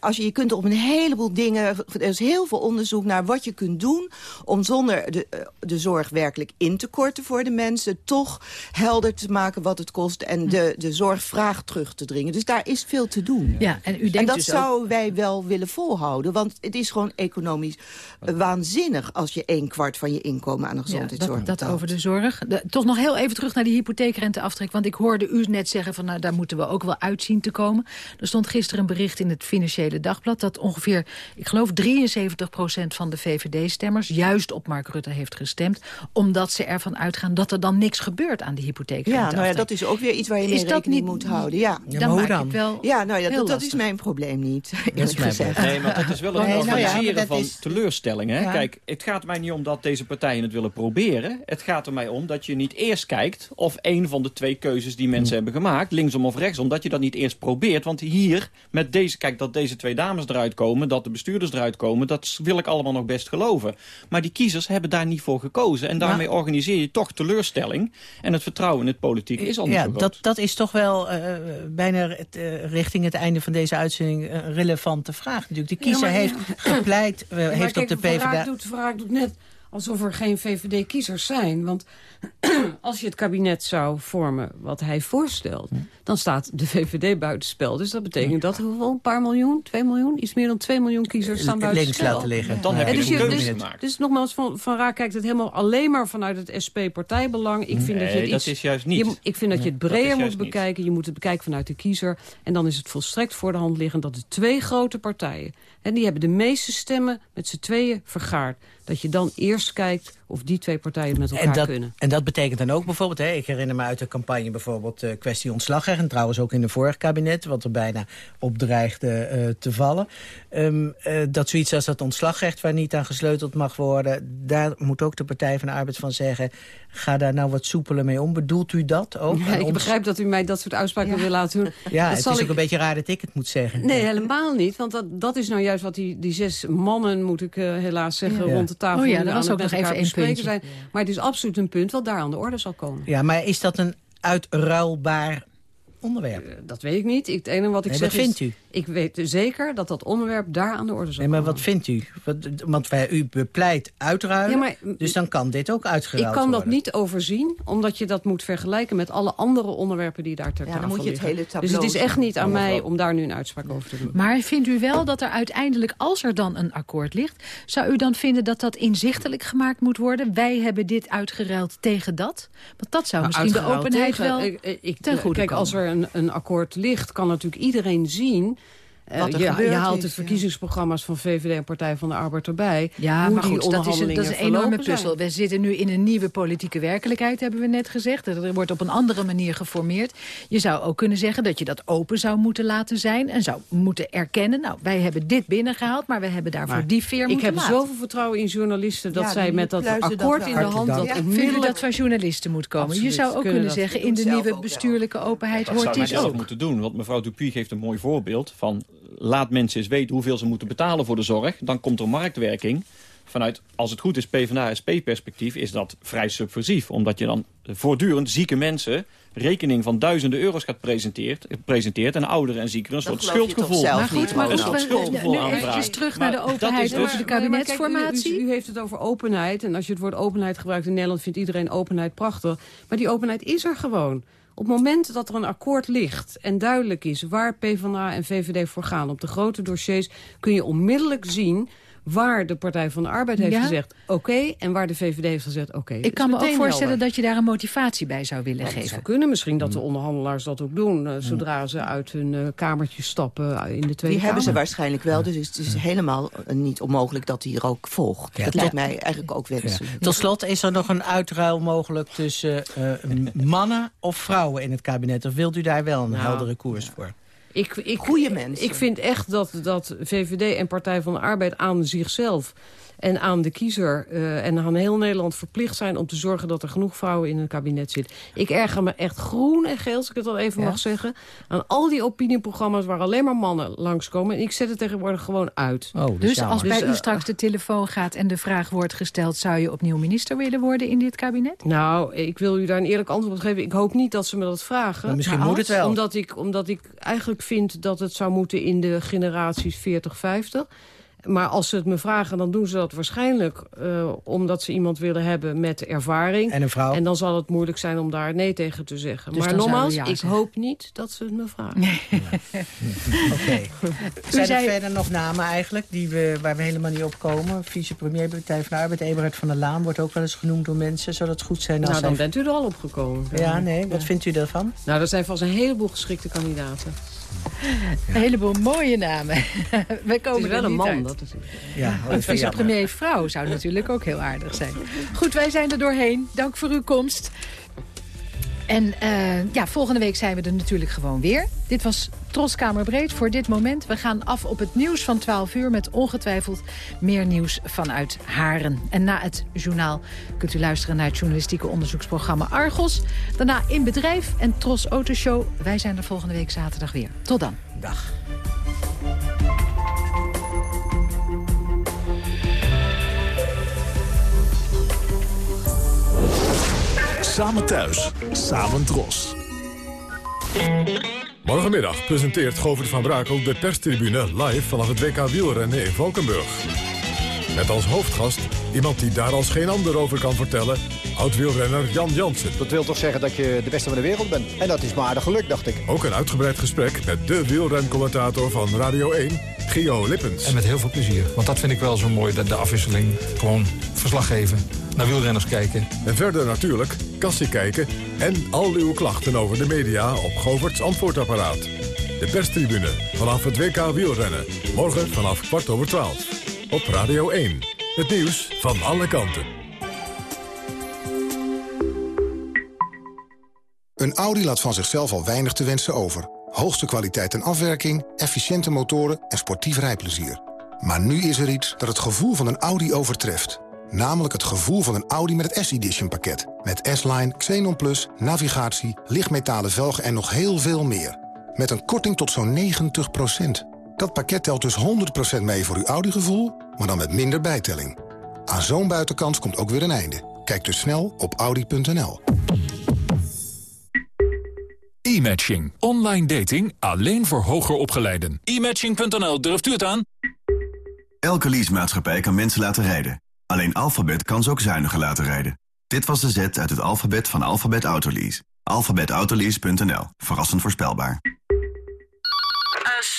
Als je, je kunt op een heleboel dingen... Er is heel veel onderzoek naar wat je kunt doen... om zonder de, eh, de zorg werkelijk in te korten voor de mensen... toch helder te maken wat het kost... en de, de zorgvraag terug te dringen. Dus daar is veel te doen. Ja, en u denkt en dat dus ook- zouden wij wel willen volhouden. Want het is gewoon economisch waanzinnig... als je een kwart van je inkomen aan de gezondheidszorg dat, dat over de zorg. De- toch nog heel even terug naar die hypotheekrenteaftrek. Want ik hoorde u net zeggen van nou, daar moeten we ook wel uitzien te komen. Er stond gisteren een bericht in het Financiële Dagblad... dat ongeveer, ik geloof 73% van de VVD-stemmers... juist op Mark Rutte heeft gestemd. Omdat ze ervan uitgaan dat er dan niks gebeurt aan die Ja, hypotheekrenteaftrek. nou ja, dat is ook weer iets waar je mee dat rekening niet- moet houden. Ja, Ja, maar hoe dan? Wel ja, nou ja, dat, dat is mijn probleem niet. is eerlijk mijn gezegd. Nee, maar het is wel een Nee, nou ja, organiseren dat van is- teleurstellingen. hè. Ja. Kijk, het gaat mij niet om dat deze partijen het willen proberen. Het gaat er mij om dat je niet eerst kijkt... of een van de twee keuzes die mensen hebben gemaakt... linksom of rechtsom, dat je dat niet eerst probeert. Want hier, met deze, kijk, dat deze twee dames eruit komen... dat de bestuurders eruit komen, dat wil ik allemaal nog best geloven. Maar die kiezers hebben daar niet voor gekozen. En daarmee organiseer je toch teleurstelling. En het vertrouwen in het politiek is al niet ja, zo groot. dat, dat is toch wel eh, bijna het, eh, richting het einde van deze uitzending een relevante vraag. Natuurlijk. De kiezer Ja, maar- heeft gepleit, eh, heeft kijk, op de PvdA... Doet, doet net alsof er geen VVD-kiezers zijn. Want als je het kabinet zou vormen wat hij voorstelt... dan staat de VVD buitenspel. Dus dat betekent dat er wel een paar miljoen, 2 miljoen... iets meer dan 2 miljoen kiezers staan buitenspel. Links laten liggen. Dan heb je dus, een keuze dus, gemaakt. dus nogmaals, Van, van Raak kijkt het helemaal alleen maar vanuit het SP-partijbelang. Ik vind dat je het dat iets, is juist niet. Je, ik vind dat je het breder moet bekijken. Je moet het bekijken vanuit de kiezer. En dan is het volstrekt voor de hand liggend dat de twee grote partijen... en die hebben de meeste stemmen met z'n tweeën vergaard. Dat je dan eerst kijkt of die twee partijen met elkaar En dat, kunnen. en dat betekent dan ook bijvoorbeeld... Hè, ik herinner me uit de campagne bijvoorbeeld uh, kwestie ontslagrecht... en trouwens ook in de vorige kabinet, wat er bijna op dreigde uh, te vallen. Um, uh, dat zoiets als dat ontslagrecht waar niet aan gesleuteld mag worden... daar moet ook de Partij van de Arbeid van zeggen... ga daar nou wat soepeler mee om. Bedoelt u dat ook? Ja, ik ons... begrijp dat u mij dat soort uitspraken ja. wil laten doen. Ja, dat het is ook ik... een beetje raar dat ik het moet zeggen. Nee, helemaal niet. Want dat, dat is nou juist wat die, die zes mannen, moet ik helaas zeggen... Ja. rond de tafel oh, ja, dat was ook nog even een puntje. Zijn. Maar het is absoluut een punt wat daar aan de orde zal komen. Ja, maar is dat een uitruilbaar onderwerp? Uh, dat weet ik niet. Ik, het enige wat ik nee, zeg vindt is, u? Ik weet zeker dat dat onderwerp daar aan de orde zal nee, maar wat vindt u? Want wij, u bepleit uitruilen, ja, maar, dus dan kan dit ook uitgeruild Ik kan worden. dat niet overzien, omdat je dat moet vergelijken... met alle andere onderwerpen die daar ter ja, tafel moet je liggen. het hele dus het is echt niet aan mij om daar nu een uitspraak over te doen. Maar vindt u wel dat er uiteindelijk, als er dan een akkoord ligt... zou u dan vinden dat dat inzichtelijk gemaakt moet worden? Wij hebben dit uitgeruild tegen dat? Want dat zou Nou, misschien de openheid tegen, wel ik, ik, ten goede Kijk, komen. als er een, een akkoord ligt, kan natuurlijk iedereen zien... Wat er je, haalt is, de verkiezingsprogramma's van VVD en Partij van de Arbeid erbij. Ja, hoe maar die goed, dat is, een, dat is een enorme zijn. puzzel. We zitten nu in een nieuwe politieke werkelijkheid, hebben we net gezegd. Er wordt op een andere manier geformeerd. Je zou ook kunnen zeggen dat je dat open zou moeten laten zijn... en zou moeten erkennen, nou, wij hebben dit binnengehaald... maar we hebben daarvoor Maar die veer Ik moeten heb laten. zoveel vertrouwen in journalisten... dat Ja, zij met dat dat akkoord in de hand... Dat onmiddellijk... dat van journalisten moet komen? Absoluut, je zou ook kunnen kunnen dat. zeggen, Dat in de nieuwe bestuurlijke openheid Dat hoort zou dit zelf ook. moeten doen, want mevrouw Dupuy geeft een mooi voorbeeld van... laat mensen eens weten hoeveel ze moeten betalen voor de zorg. Dan komt er marktwerking. Vanuit, als het goed is, PvdA-SP-perspectief is dat vrij subversief. Omdat je dan voortdurend zieke mensen rekening van duizenden euro's gaat presenteert, presenteert en ouderen en ziekeren een Dat soort geloof je toch schuldgevoel. zelf Maar goed, niet, maar Een goed, soort we- schuldgevoel nu eventjes terug naar de dat openheid is dus- over de Maar- maar kijk, kabinetsformatie. u heeft het over openheid. En als je het woord openheid gebruikt in Nederland... vindt iedereen openheid prachtig. Maar die openheid is er gewoon. Op het moment dat er een akkoord ligt en duidelijk is... waar PvdA en VVD voor gaan op de grote dossiers... kun je onmiddellijk zien waar de Partij van de Arbeid heeft Ja? gezegd oké... en waar de VVD heeft gezegd oké. Ik kan me ook voorstellen dat je daar een motivatie bij zou willen Dat geven. zou kunnen misschien dat de Mm. onderhandelaars dat ook doen... eh, zodra ze uit hun eh, kamertje stappen eh, in de Tweede Die hebben ze waarschijnlijk wel, dus het is helemaal niet onmogelijk dat die er ook volgt. Ja, dat ja. lijkt mij eigenlijk ook Ja. wenselijk. Tot slot, is er nog een uitruil mogelijk tussen eh, mannen of vrouwen in het kabinet? Of wilt u daar wel een Nou, heldere koers voor? Ik, ik, Goeie mensen. Ik vind echt dat, dat VVD en Partij van de Arbeid aan zichzelf en aan de kiezer eh, en aan heel Nederland verplicht zijn... om te zorgen dat er genoeg vrouwen in het kabinet zitten. Ik erger me echt groen en geel, als ik het al even Ja? mag zeggen... aan al die opinieprogramma's waar alleen maar mannen langskomen. En ik zet het tegenwoordig gewoon uit. Oh, Dus jammer. als bij Dus, u eh, straks de telefoon gaat en de vraag wordt gesteld... zou je opnieuw minister willen worden in dit kabinet? Nou, ik wil u daar een eerlijk antwoord op geven. Ik hoop niet dat ze me dat vragen. Maar misschien Maar moet het wel. Omdat ik, omdat ik eigenlijk vind dat het zou moeten in de generaties 40-50. Maar als ze het me vragen, dan doen ze dat waarschijnlijk... eh, omdat ze iemand willen hebben met ervaring. En een vrouw? En dan zal het moeilijk zijn om daar nee tegen te zeggen. Dus maar nogmaals, ja ik zeggen. hoop niet dat ze het me vragen. Oké. Zijn zei- er verder nog namen eigenlijk die we, waar we helemaal niet op komen? Vicepremier Partij van de Arbeid, Eberhard van der Laan... wordt ook wel eens genoemd door mensen. Zou dat goed zijn als Nou, dan hij... bent u er al opgekomen. Ja, nee. Wat vindt u daarvan? Nou, er zijn vast een heleboel geschikte kandidaten. Een heleboel mooie namen. We Het komen is wel er een niet man, uit. dat is Ja, oh, Een dat vind ik jammer. vicepremier vrouw zou natuurlijk ook heel aardig zijn. Goed, wij zijn er doorheen. Dank voor uw komst. En eh, ja, volgende week zijn we er natuurlijk gewoon weer. Dit was Troskamer Breed voor dit moment. We gaan af op het nieuws van 12 uur... met ongetwijfeld meer nieuws vanuit Haren. En na het journaal kunt u luisteren naar het journalistieke onderzoeksprogramma Argos. Daarna In Bedrijf en Tros Autoshow. Wij zijn er volgende week zaterdag weer. Tot dan. Dag. Samen thuis, samen dros. Morgenmiddag presenteert Govert van Brakel de perstribune live vanaf het WK wielrennen in Valkenburg. Met als hoofdgast iemand die daar als geen ander over kan vertellen... oud-wielrenner Jan Jansen. Dat wil toch zeggen dat je de beste van de wereld bent. En dat is maar aardig geluk, dacht ik. Ook een uitgebreid gesprek met de wielrencommentator van Radio 1, Gio Lippens. En met heel veel plezier, want dat vind ik wel zo mooi, de, de afwisseling. Gewoon verslag geven, naar wielrenners kijken. En verder natuurlijk kassie kijken en al uw klachten over de media op Govert's antwoordapparaat. De perstribune vanaf het WK wielrennen. Morgen vanaf kwart over twaalf. Op Radio 1. Het nieuws van alle kanten. Een Audi laat van zichzelf al weinig te wensen over. Hoogste kwaliteit en afwerking, efficiënte motoren en sportief rijplezier. Maar nu is er iets dat het gevoel van een Audi overtreft. Namelijk het gevoel van een Audi met het S-Edition pakket. Met S-Line, Xenon Plus, navigatie, lichtmetalen velgen en nog heel veel meer. Met een korting tot zo'n 90 Dat pakket telt dus 100% mee voor uw Audi-gevoel, maar dan met minder bijtelling. Aan zo'n buitenkans komt ook weer een einde. Kijk dus snel op Audi.nl. E-matching. Online dating alleen voor hoger opgeleiden. E-matching.nl, durft u het aan? Elke leasemaatschappij kan mensen laten rijden. Alleen Alphabet kan ze ook zuiniger laten rijden. Dit was de Z uit het alfabet van Alphabet Autolease. Alphabetautolease.nl. Verrassend voorspelbaar.